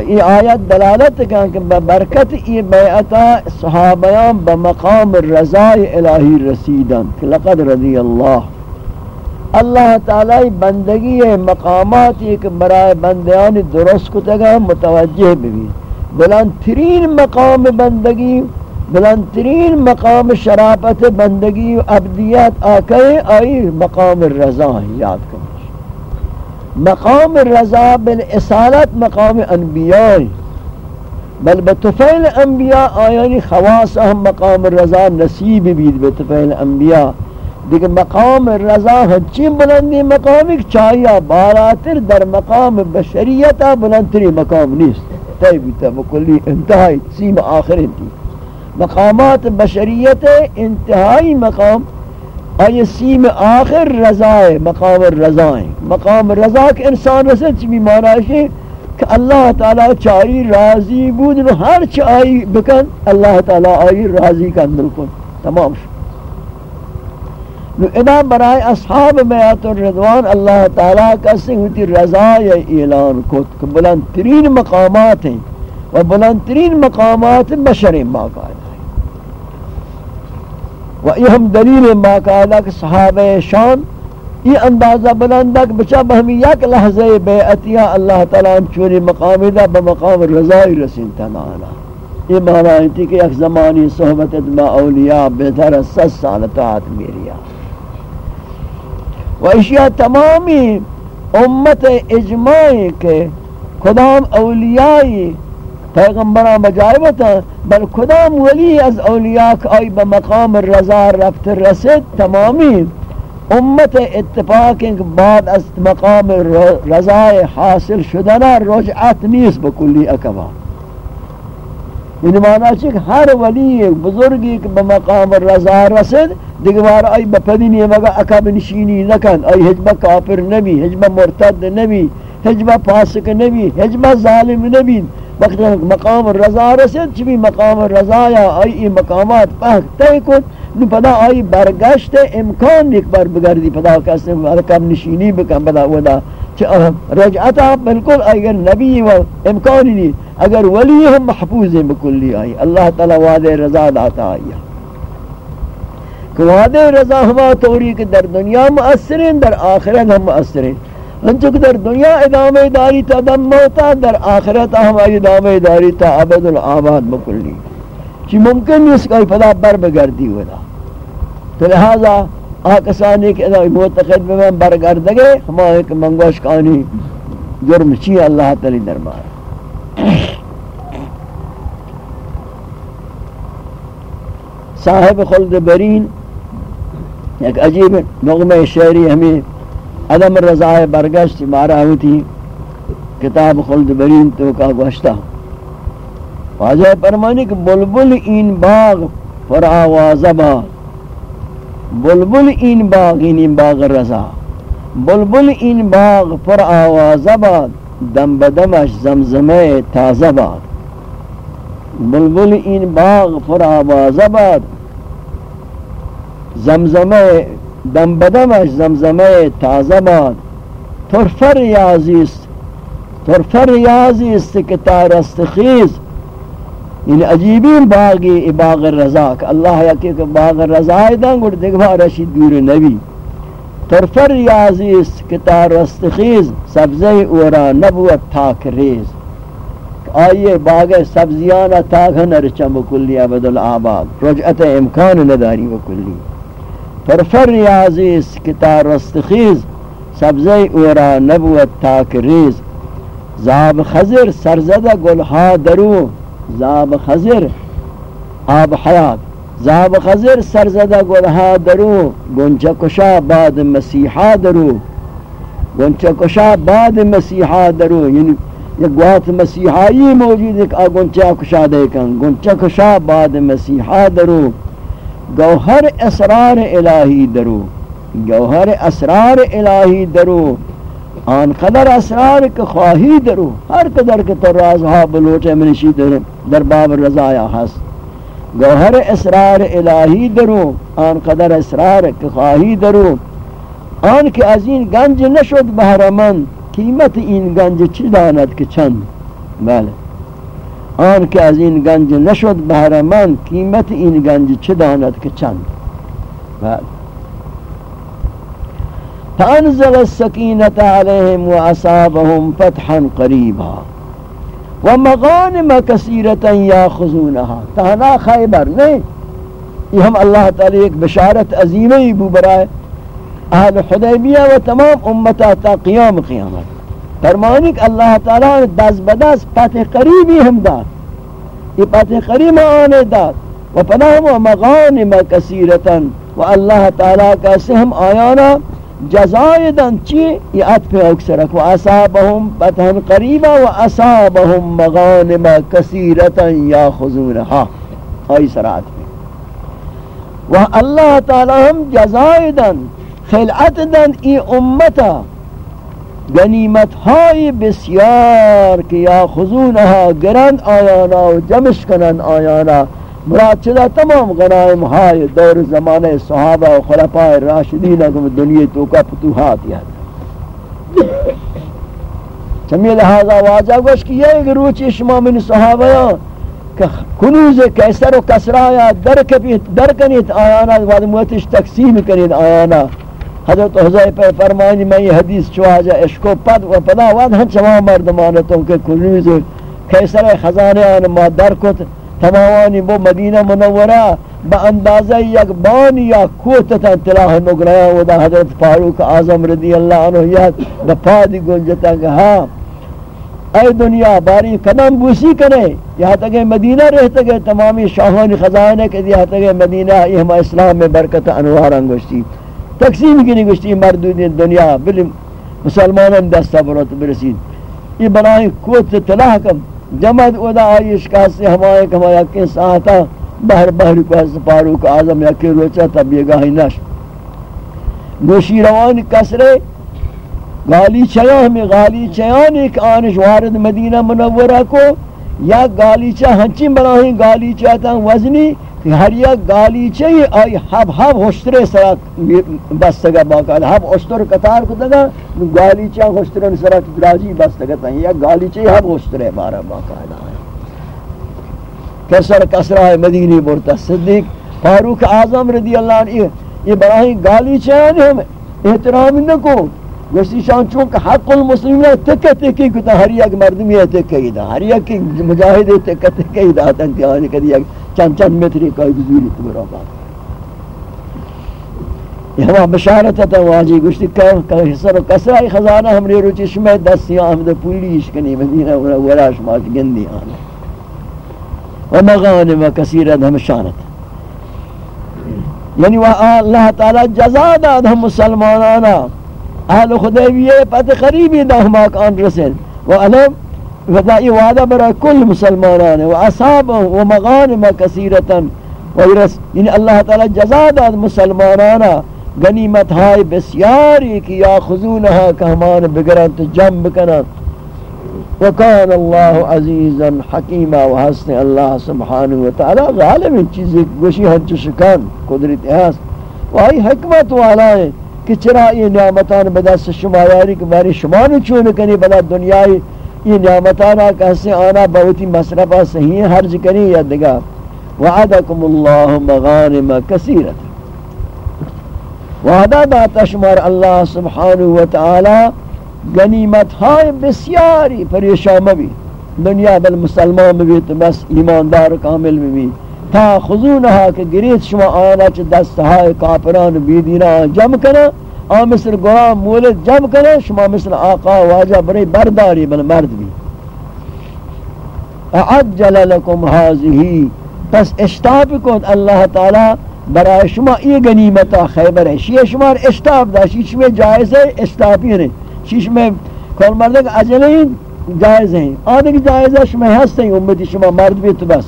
یہ آیت دلالت کن کہ برکت یہ بیعتا صحابیان بمقام الرضائی الہی رسیدن، کہ لقد رضی اللہ۔ اللہ تعالی بندگی ہے مقامات ایک برائے بندیان درست کو تگا متوجہ بھی بلند ترین مقام بندگی بلندترین مقام شرافت بندگی و ابدیت آکے آئی مقام الرضا یاد کریں مقام الرضا بالاسالت مقام انبیاء. بل بطفیل انبیاء آیانی خواص ہم مقام الرضا نصیب بید بطفیل انبیاء. دیکھ مقام الرضا ہنچین بلندی مقام ایک چاہیا بالاتر در مقام بشریتا بلندتری مقام نیست. تیبیتا بکلی انتہائی سیم آخر انتی مقامات بشریت انتہائی مقام آئی سیم آخر رضائے، مقام الرضائیں مقام رضا کے انسان رسل چی بھی ہے کہ اللہ تعالی چاہی راضی بود نو ہر چاہی بکن، اللہ تعالی آئی راضی کن ملکن تمام شو۔ نو ادا برائے اصحاب بیعت الرضوان اللہ تعالی کا سنگوتی رضای اعلان کت کہ بلند ترین مقامات ہیں۔ و بلند ترین مقامات بشر ماقائد و یہ ہم دلیل باقاعدہ کہ صحابہ شان یہ اندازہ بلندہ کہ بچا بہمی یک لحظہ بیعتیہ اللہ تعالیٰ ہم چونی مقامی دا بمقام رضائی رسین تنانا۔ یہ معنی تھی کہ ایک زمانی صحبت با اولیاء بہتر ست سال طاعت میریا و اشیاء تمامی امت اجماعی کے خدام اولیائی پیغمبران بجائبتا بل کدام ولی از اولیاء آئی بمقام رضا رفت رسد تمامی. امت اتفاق بعد از مقام رضا حاصل شدنا رجعت نیست بکلی اکبا یعنی معنی چک ہر ولی بزرگی کہ بمقام رضا رسد دیگوار آئی بپدینی مگا اکب نشینی نکن. آئی حجبہ کافر نبی حجبہ مرتد نبی حجبہ پاسق نبی حجبہ ظالم نبی. وقت مقام رضا رسد چبی مقام رضا یا آئی مقامات پاک تے کن، نو پدا آئی برگشت امکان ایک بار بگردی، پدا کسی مرکب نشینی بکن پدا ودا رجعتا بالکل اگر نبی و امکانی نہیں اگر ولی ہم محفوظ ہیں بکلی آئی، اللہ تعالی وعدے رضا داتا آئی کہ وعدے رضا ہما توری کہ در دنیا مؤثرین، در آخرت ہم مؤثرین۔ انچو کہ در دنیا ادامہ داری تا، دم موتا در آخرت ہم ادامہ داری تا، عبد العباد بکلی چی ممکن نہیں اس کا پدا بر بگردی ہوتا تو لہذا، آکسانی کہ ادھا موتقید میں برگردگے، ہما ایک منگوش کانی جرم چی اللہ تعالی دربار۔ صاحب خلد برین، ایک عجیب نغمہ شعری ہمیں عدم رضا برگشت مارا ہوتی کتاب خلد برین تو کا گوشتا واجہ فرمانی کہ بلبل این باغ پر آواز باد بلبل این باغ این باغ رضا۔ بلبل این باغ پر آواز باد دم بدمش زمزمه تازه باد بلبل این باغ پر آواز باد زمزمه دم بدمش زمزمه تازه باد طرف ریاضی است. طرف ریاضی است که تارست خیز. یعنی عجیبین باغی باغ رضا کہ اللہ یکی کہ باغ رضا دن گوڑ دیکھوا رشید دور نبی. طرف ریاضی است کہ تارست خیز سبزی اورا نبوت تاک ریز. آئیے باغ سبزیانا تاک نرچم بکلی عبد العباد رجعت امکان نداری بکلی طرف ریاضی است کہ تارست خیز سبزی اورا نبوت تاک ریز. زاب خزر سرزدہ گلها درو، زاب خزر آب حیات. زاب خزر سرزدہ گلها درو گنچہ کشا بعد مسیحا درو. گنچہ کشا بعد مسیحا درو یعنی یہ گوات مسیحائی موجود ہے کہ گنچہ کشا دے کن گنچہ کشا بعد مسیحا درو. گوہر اسرار الہی درو گوہر اسرار الہی درو آن قدر اسرار که خواهی درو۔ هر قدر که تو رازها بلوٹے منشی در, در باب رضایا هست۔ گوهر اسرار الهی درو آن قدر اسرار که خواهی درو۔ آن که از گنج نشد بهرمن قیمت این گنج چی داند که چند؟ بله آن که از این گنج نشد بهرمن قیمت این گنج چی داند که چند؟ بله. فانزل السكينة عليهم وأصابهم فتحا قريبا ومغانم كثيرة ياخذونها تهنا خیبر نہیں یہ ہم اللہ تعالی ایک بشارت عظیمی بو برائے اہل حدیبیہ و تمام امتا تا قیام قیامت. فرمانی کہ اللہ تعالی نے دس بدس فتح قریبی ہم داد، یہ فتح قریب آنے داد، و پناہم و مغانم کثیرتا، و اللہ تعالی کا سہم آیانا جزای دن چی، یہ عطف اکسرک و اصابهم فتحا قریبا، و اصابهم مغانم کثیرتا یا خزونها آئی سرات میں۔ و اللہ تعالی ہم جزای دن، خلعت دن ای امتا غنیمت های بسیار که یا خزونها گرند آیانا و جمش کنن آیانا مراد چدا تمام غنائم های دور زمانه صحابه و خلفاء راشدین اگم دنیا تو کا فتوحات یاد چمی لہذا واجہ گوش کہ یہ اگر روچی شما من صحابہ کہ کنوز کیسر و کسرا یا در کنیت آیانا بعد موتش تقسیم کنیت آیانا. حضرت حضیفہ فرمانی میں یہ حدیث چوا جا عشق و پد و پدا واد ہن چوا مردمانتوں کے کنوز کیسر خزانے آن ما در کت تمامانی بو مدینہ منورہ، با اندازہ یک بان یا کوتتا تلاہ نگریا ودا حضرت فاروق اعظم رضی اللہ عنہ یک بپا دی گنجتا کہ ہاں اے دنیا باری قدم بوسی کرے یہاں تک مدینہ رہتا گئے، تمامی شاہانی خزانے کے یہاں تک مدینہ یہ ہم اسلام میں برکت انوار انگوشتی تقسیم کی نہیں گوشتی مردود دنیا بلی مسلمان دستا برات برسید. یہ بنائی کوت تلاہ کم. جمعت اودا آئیش کاسی ہمائے کمایا کن ساہتا بہر بہر کو از فاروق اعظم یا کہ روچا تب یہ گاہی نش. گوشی روان کسرے گالی چیا ہمیں گالی چیان ایک آنش وارد مدینہ منورہ کو، یا گالی چا ہنچی بناہیں گالی چاہتا وزنی ہر یک گالی چاہیے آئی حب حب ہوشترے سرک بستگا باقاعدہ حب ہوشتر کتار کو دگا گالی چاہ ہوشترن سرک دراجی بستگا تا یا گالی چاہیے حب ہوشترے بارا باقاعدہ کسر کسرہ مدینی برتا صدیق فاروق اعظم رضی اللہ عنہ یہ براہی گالی چاہیے ہم احترام نہ کو گوشتی شان چونکہ حق المسلمین تکہ تکی کتا ہر یک مردمی تکہ دا ہر یک مجاہد ہے تکہ تکہ دا تنتیانی کدی یک چند چند متری کوئی بزوری تو بات یہ ہوا بشارت ہے واجی گوشتی کہ حصر و کسرائی خزانہ ہم نے روچی شمی دستی آمد پولی اشکنی مدینہ ولا شماش گندی آنے و مغانم کثیرت ہم شانت یعنی وہ اللہ تعالی جزا داد ہم مسلمانانا اہل خدیویہ پت قریبی دا ہما کان رسل۔ و علم و وعدہ برا کل مسلمانان، و اصحاب و مغانم کثیرتا۔ و رس یعنی اللہ تعالی جزا داد مسلمانانا غنیمت ہائی بسیاری کی یا خزونہا کہ ہمان بگرن تو جم بکنن وکان اللہ عزیزا حکیما، و حسن اللہ سبحانہ وتعالی غالب ان چیزیں گوشی ہنچ شکان، قدرت احاس و آئی حکمت والا ہے۔ کہ چرا یہ نعمتان بدست شما یاری کہ باری شما نو چون کنی، بلا دنیای یہ نعمتان کہسے آنا بہتی مصرفہ صحیح حرج کنی یا دگا وعدکم اللہ مغانم کثیرت۔ وعدہ داتا شمار اللہ سبحانہ وتعالی غنیمت ہائے بسیاری پریشان بھی دنیا بل مسلمان بھی تو بس ایماندار کامل بھی تا خضونها کہ گریت شما آنا چھ دست کافران بیدینا جم کنا آن مثل گوام مولد جم کنا شما مثل آقا واجہ برای برداری بل مرد بھی اعجل لکم حاضی پس اشتاب کن اللہ تعالی برای شما ای غنیمتا خیبر ہے. شیع شما اشتاب دا، شیش میں جائز ہے، اشتابی نہیں شیش میں کل مردک عجلین جائز ہیں. آدھے کی جائز ہے شما ہستیں، امتی شما مرد بھی تو بس.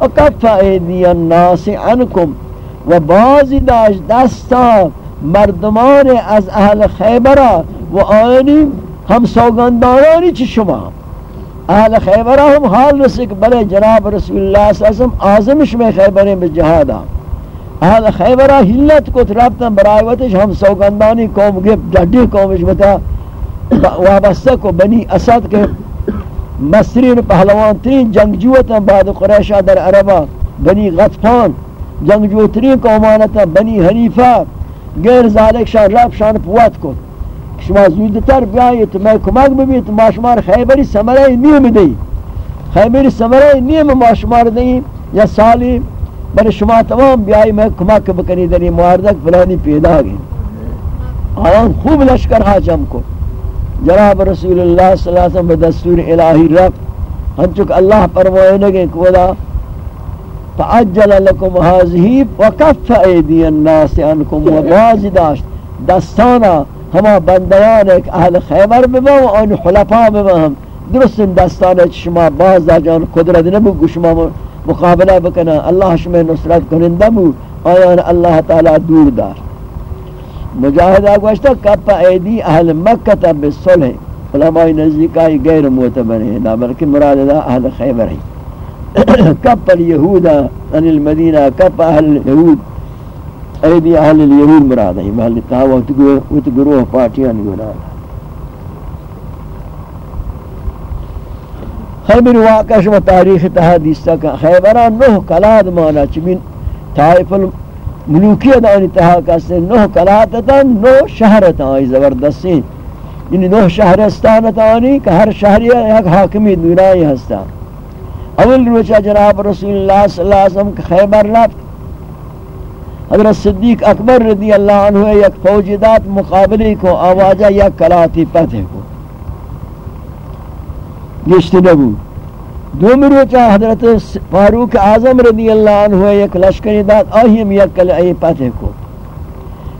اکف ایدی الناس عنکم و بعضی داشت دستا مردمان از اهل خیبره و آنی هم سوگندانانی چی شما؟ اهل خیبره هم حال رسک بلے جناب رسول اللہ صلی اللہ علیہ وسلم آزمش میں خیبریں بجہادا اهل خیبره حلت کت ربطن برایوتش هم سوگندانی قوم گفت جدی قومش بتا وابستہ کو بنی اسد کے مصرین پہلوان ترین جنگجوتا بعد قریشہ در عربہ بنی غطفان جنگجو ترین قومانتا بنی حنیفہ، غیر ذالک شان رب شان پوات کو شما زودتر بیایی تو میں کمک ببی تو ما شمار خیبری سمرہ نیم دی خیبری سمرہ نیم ما شمار دی یا سالی بر شما تمام بیایی، میں کمک بکنی دنی مواردک فلانی پیدا گئی آیان خوب لشکر حاجم کو جناب رسول اللہ صلی اللہ علیہ وسلم بدستور الہی رب، ہم ہنچک اللہ پرمائے نگے کودا، فعجل لکم حاضی وکف ایدی الناس انکم و باز داشت دستانا ہما بندیان ایک اہل خیبر ببا و ان حلفا ببا ہم درست دستانا شما باز دا جان قدرت نبو شما مقابلہ بکنا۔ اللہ شما نصرت کنندہ بو، آیان اللہ تعالی دور دار۔ مجاہدہ گوشتا کپا ایدی اہل مکہ تا بالصلح. علماء نزدیکائی غیر معتبر ہیں بلکہ مراد دا اہل خیبر ہیں *coughs* کپا الیہودا ان المدینہ کپا اہل الیہود ایدی اہل الیہود مراد ہیں محل تاوہ گروہ پارٹیاں گونا خیبر واقع شما تاریخ تحادیث تکا خیبران نوح کلاد مانا چبین طائف ملوکیت آنی تہا کسی نو کلاتتا نو شہرتا آئی زبردستی. یعنی نو شہرستانتا آنی کہ ہر شہری ایک حاکمی دنائی ہستا. اول روچہ جناب رسول اللہ صلی اللہ علیہ وسلم خیبر رفت. حضرت صدیق اکبر رضی اللہ عنہ یک فوجدات مقابلی کو آواجہ یک کلاتی پتہ کو. گشت نبو دو مروچہ حضرت فاروق اعظم رضی اللہ عنہ یک لشکری داد آہیم یک کلائی پتہ کو۔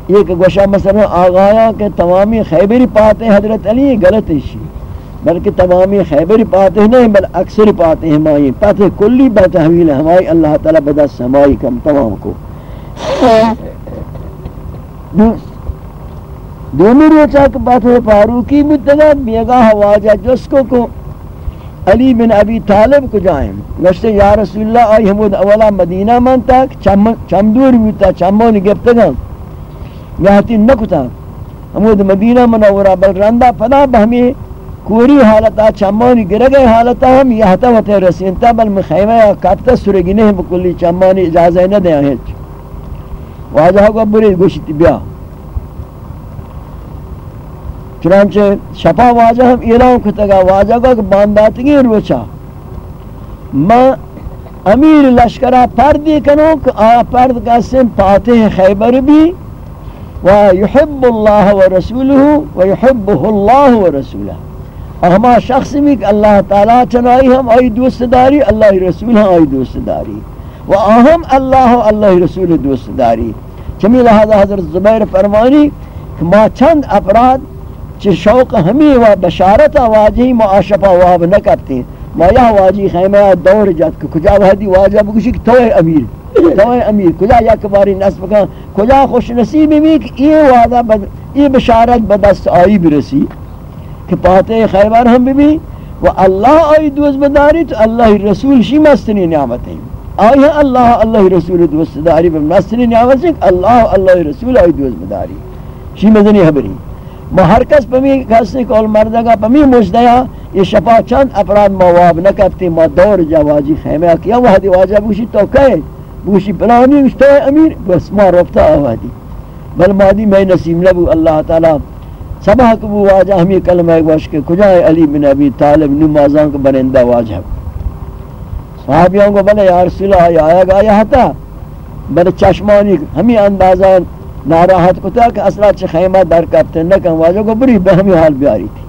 ایک گوشہ مثلا آغایا کہ تمامی خیبری پاتے حضرت علی غلط شی، بلکہ تمامی خیبری پاتے نہیں، بل اکثر پاتے ہمائی پتہ کلی بتحویل ہمائی اللہ تعالی بدا سمائی کم تمام کو۔ دونوں روچہ کے بات ہے فاروقی مدگت بیگاہ واجہ جس کو کو علی بن ابی طالب کو جائیں۔ گشتے یا رسول اللہ، آئی حمود اولا مدینہ من تک چمدور بیتا چمون گفتگا یہاں نکتا حمود مدینہ منورہ، بل رندہ پدا بہمی کوری حالتا چمانی گرگے حالتا ہم یہاں تا وطے رسینتا بل مخیمہ یا کابتا سرگی نہیں، بکلی چمانی اجازہ نہ دیا ہے واجہ کو بری گوشت بیا۔ چنانچہ شفا واجہ ہم اعلان کتگا واجہ کو بانداتگی روچا ما امیر لشکرہ پردی کنو کہ آ پرد کا سن پاتے ہیں خیبر بھی۔ ويحب الله ورسوله ويحبه الله ورسوله اہما شخص بھی کہ اللہ تعالی چنائی ہم آئی دوست داری، اللہ رسول ہم آئی دوست داری۔ و اہم اللہ و اللہ رسول دوست داری۔ چمی لہذا حضرت زبیر فرمانی کہ ما چند افراد چھ شوق ہمیں و بشارت واجی معاشفہ واب نہ کرتے۔ ما یہ واجی خیمہ دور جات کہ کجا وحدی واجہ بکشی کہ توے امیر۔ توے امیر۔ کجا یا کباری نصب کن کجا خوش نصیب بھی کہ یہ وعدہ بد یہ بشارت بدست آئی برسی۔ کہ پاتے خیبر ہم بھی و اللہ آئی دوز بداری تو اللہ رسول شی مستنی نعمت ہیں۔ آیا اللہ اللہ رسول دوست داری پر مستنی نعمت سے اللہ اللہ رسول آئی دوست مداری شی مدنی حبری ما ہر کس پمی کسی کول مردگا پمی مجدیا یہ شفا چند افراد مواب نکبتی ما دور جا واجی خیمہ کیا وحدی واجہ بوشی تو کہے بوشی پلانی اس تو امیر، بس ما رفتا آوادی. بل مادی میں نسیم لبو اللہ تعالی سبا کبو واجہ ہمیں کلمہ ایک باش کے کجائے علی بن ابی طالب نمازان کو برندہ واجہ صحابیوں کو بلے یا رسول اللہ آیا گا آیا تھا بلے چشمانی ہمیں اندازہ ناراحت کو تھا کہ اصلا چھ خیمہ در کرتے نکن، واجہ کو بری بہمی حال بیاری تھی۔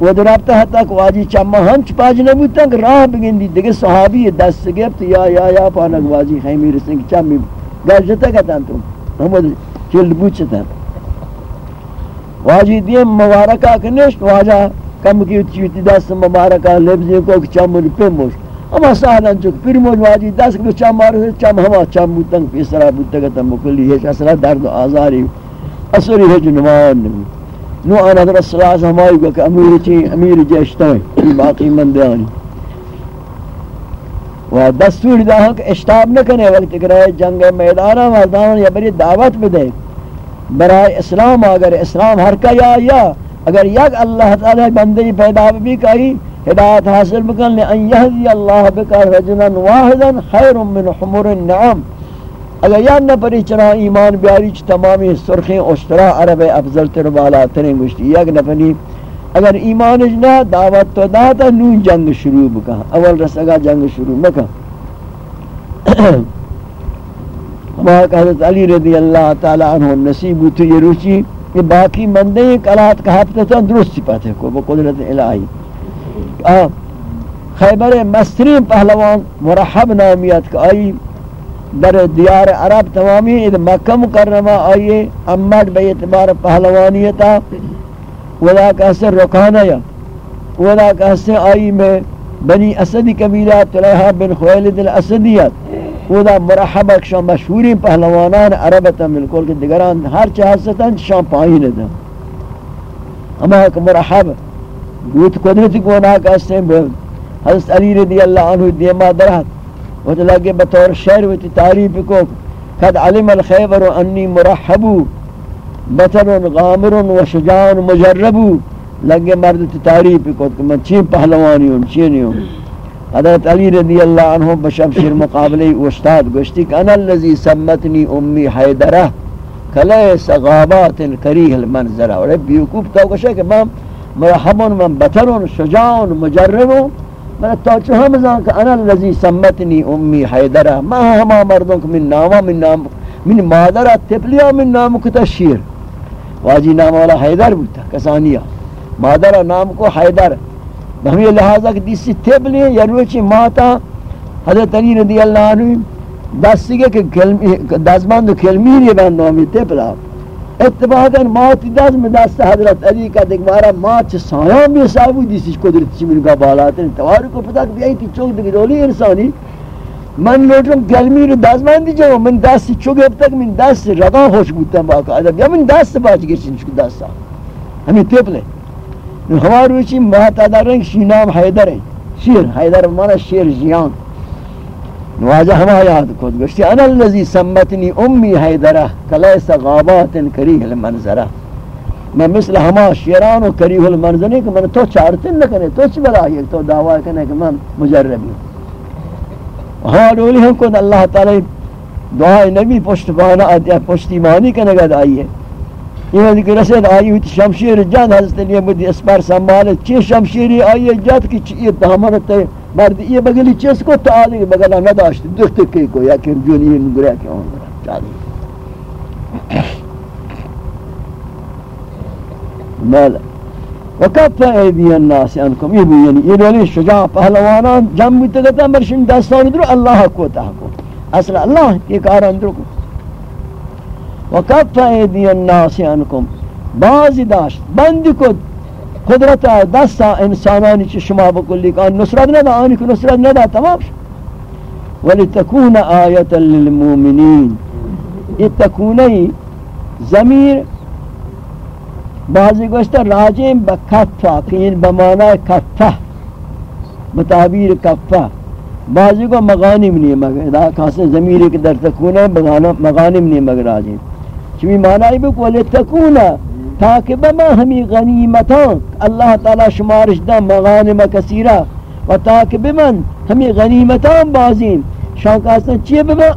وہ در رابطہ حتی کہ واجی چمہ ہنچ پاج نبوتا کہ راہ بگن دی دیکھ صحابی دست گفت یا یا یا پانک واجی خیمی رسن کی چمی گرجتا کہتا تم ہم چل بوچتا واجی دیم مبارکہ کنشت واجہ کم کی چیتی دست مبارکہ، لبزی کو چمہ پہ موشت۔ اما سالن چک پھر موجودی دس کو چم مار چم ہما چم بوتن پیسرا بوتگا تم کلی ہے اصلا درد و آزاری اثری ہے جنوان نو انا حضرت صلی اللہ علیہ وسلم کہ امیر چی امیر جشتای باقی من دیانی و دستور دا ہاں کہ اشتاب نہ کرے وقت کرے جنگ میدان مردان یا بری دعوت بدے۔ برائے اسلام، اگر اسلام ہر کا یا یا اگر یک اللہ تعالی بندے پیدا بھی کئی ہدایت حاصل بکن لئن یهدی اللہ بکا رجلا واحدا خیر من حمر النعم۔ اگر یاد نہ پری چرا ایمان بیاری چ تمامی سرخیں اشترا عرب افضل تر بالا ترین گشتی یک نفنی اگر ایمان نہ دعوت تو داتا نو جنگ شروع بکا اول رسگا جنگ شروع مکا ہمارا حضرت علی رضی اللہ تعالی عنہ نصیب تو یہ روچی کہ باقی مندے کلات کا ہفتہ درست پاتے کو بقدرت الہی۔ خیبر مسترین پہلوان مرحب نامیت کا آئی، در دیار عرب تمامی اد مکہ مکرمہ آئیے، امت بے اعتبار پہلوانیتا ودا کہسے رکانہ یا ودا کہسے آئی میں بنی اسدی قبیلہ طلحہ بن خویلد الاسدیت ودا مرحب اکشان مشہوری پہلوانان عربتا ملکل کے دگران ہر چاہستاں شان پائی ندا اما ایک مرحب مرحب گوت قدرت کو نہ کہتے حضرت علی رضی اللہ عنہ دیما درہت وہ لگے بطور شعر و تعریف کو، قد علم الخیبر انی مرحب بطر غامر و شجاع مجرب، لگے مرد تعریف کو، کہ میں چین پہلوانی ہوں چینی ہوں۔ حضرت علی رضی اللہ عنہ بشمشیر مقابلے استاد گشتی کہ انا اللذی سمتنی امی حیدرہ کلے سغابات کریہ المنظرہ۔ اور بیوکوب تو گشے کہ میں مرحبون من بطرون، شجاعون، مجربون. میں تو چھ ہم زان کہ انا اللذی سمتنی امی حیدرہ ما ہما مردوں کہ من نامہ من نام، من مادرہ تپلیا، من نام کتا شیر. واجی نام والا حیدر بودتا کسانیہ مادرہ نام کو حیدر. ہمیں لہذا کہ دیسی تیبلی یا یعنی روچی ماتا؟ حضرت علی رضی اللہ عنہ دستی گئے کہ دزمند و کلمینی بندو ہمیں تیبلا اتباقا ماتی دزم دست حضرت علی کا دیکھ مارا مات سایاں بھی صاحبو دیسی قدرت چی منگا بالاتا ہے تواری کو پتا کہ بیائی تی چوک دیکھ دولی انسانی۔ من لوٹم کلمی رو دزمندی جو من دستی چوک اب تک من دست رگان خوش بودتا باقا۔ یا من دست باچ گرچن چکو دستا ہمیں تیپ تیبلے ہمارو چی مہتا رنگ شی نام حیدر ہے شیر، حیدر مانا شیر جیان۔ نواجہ ہما یاد کود گشتی انا اللذی سمتنی امی حیدرہ، کلیس غابات کریح المنظرہ۔ میں مثل ہما شیران و کریح المنظرہ کہ میں تو چارتن نکنے، تو چی بلا یہ تو دعویٰ کنے کہ میں مجربی۔ ہوں ہاں رولی ہم کود اللہ تعالی دعائی نبی پشت بانا پشتی مانی کنے گد آئیے یہ ذکر رسید آئی ہوئی شمشیر جد حضرت علی بدی اسپر سنبھالت چی شمشیری آئی جد کی چی تحملت ہے۔ مرد یہ بگلی چیز کو تو آدھے تعالی بگلا نداشت دخت کی کو یا کہ جونی نگریا کیا ہوں چاہی مالا وکفا ایدی الناس انکم یہ بھی یعنی یہ دولی شجاع پہلوانان جمع تگتا مرشن دستان درو اللہ کو تحکو اصلا اللہ یہ کار اندرو کو وکف ایدی الناس عنکم بعضی داشت بندی کد قدرت دست انسانانی چی شما بکلی که نصرت ندا آنی که نصرت ندا تمام شد ولی تکون آیتا للمومنین یہ تکونی زمیر بعضی گوشتا راجیم بکفا کین بمانا کفا بتعبیر کفا بعضی کو مغانم نہیں مگر دا کاسے زمیر کے در تکونے مغانم نہیں مگر راجیم چمی معنی بکو لتکونا تاکہ بما ہمی غنیمتان اللہ تعالی شمارش دا مغانم کثیرہ، و تاکہ بمن ہمی غنیمتان بازیم شان کاسن چیئے بما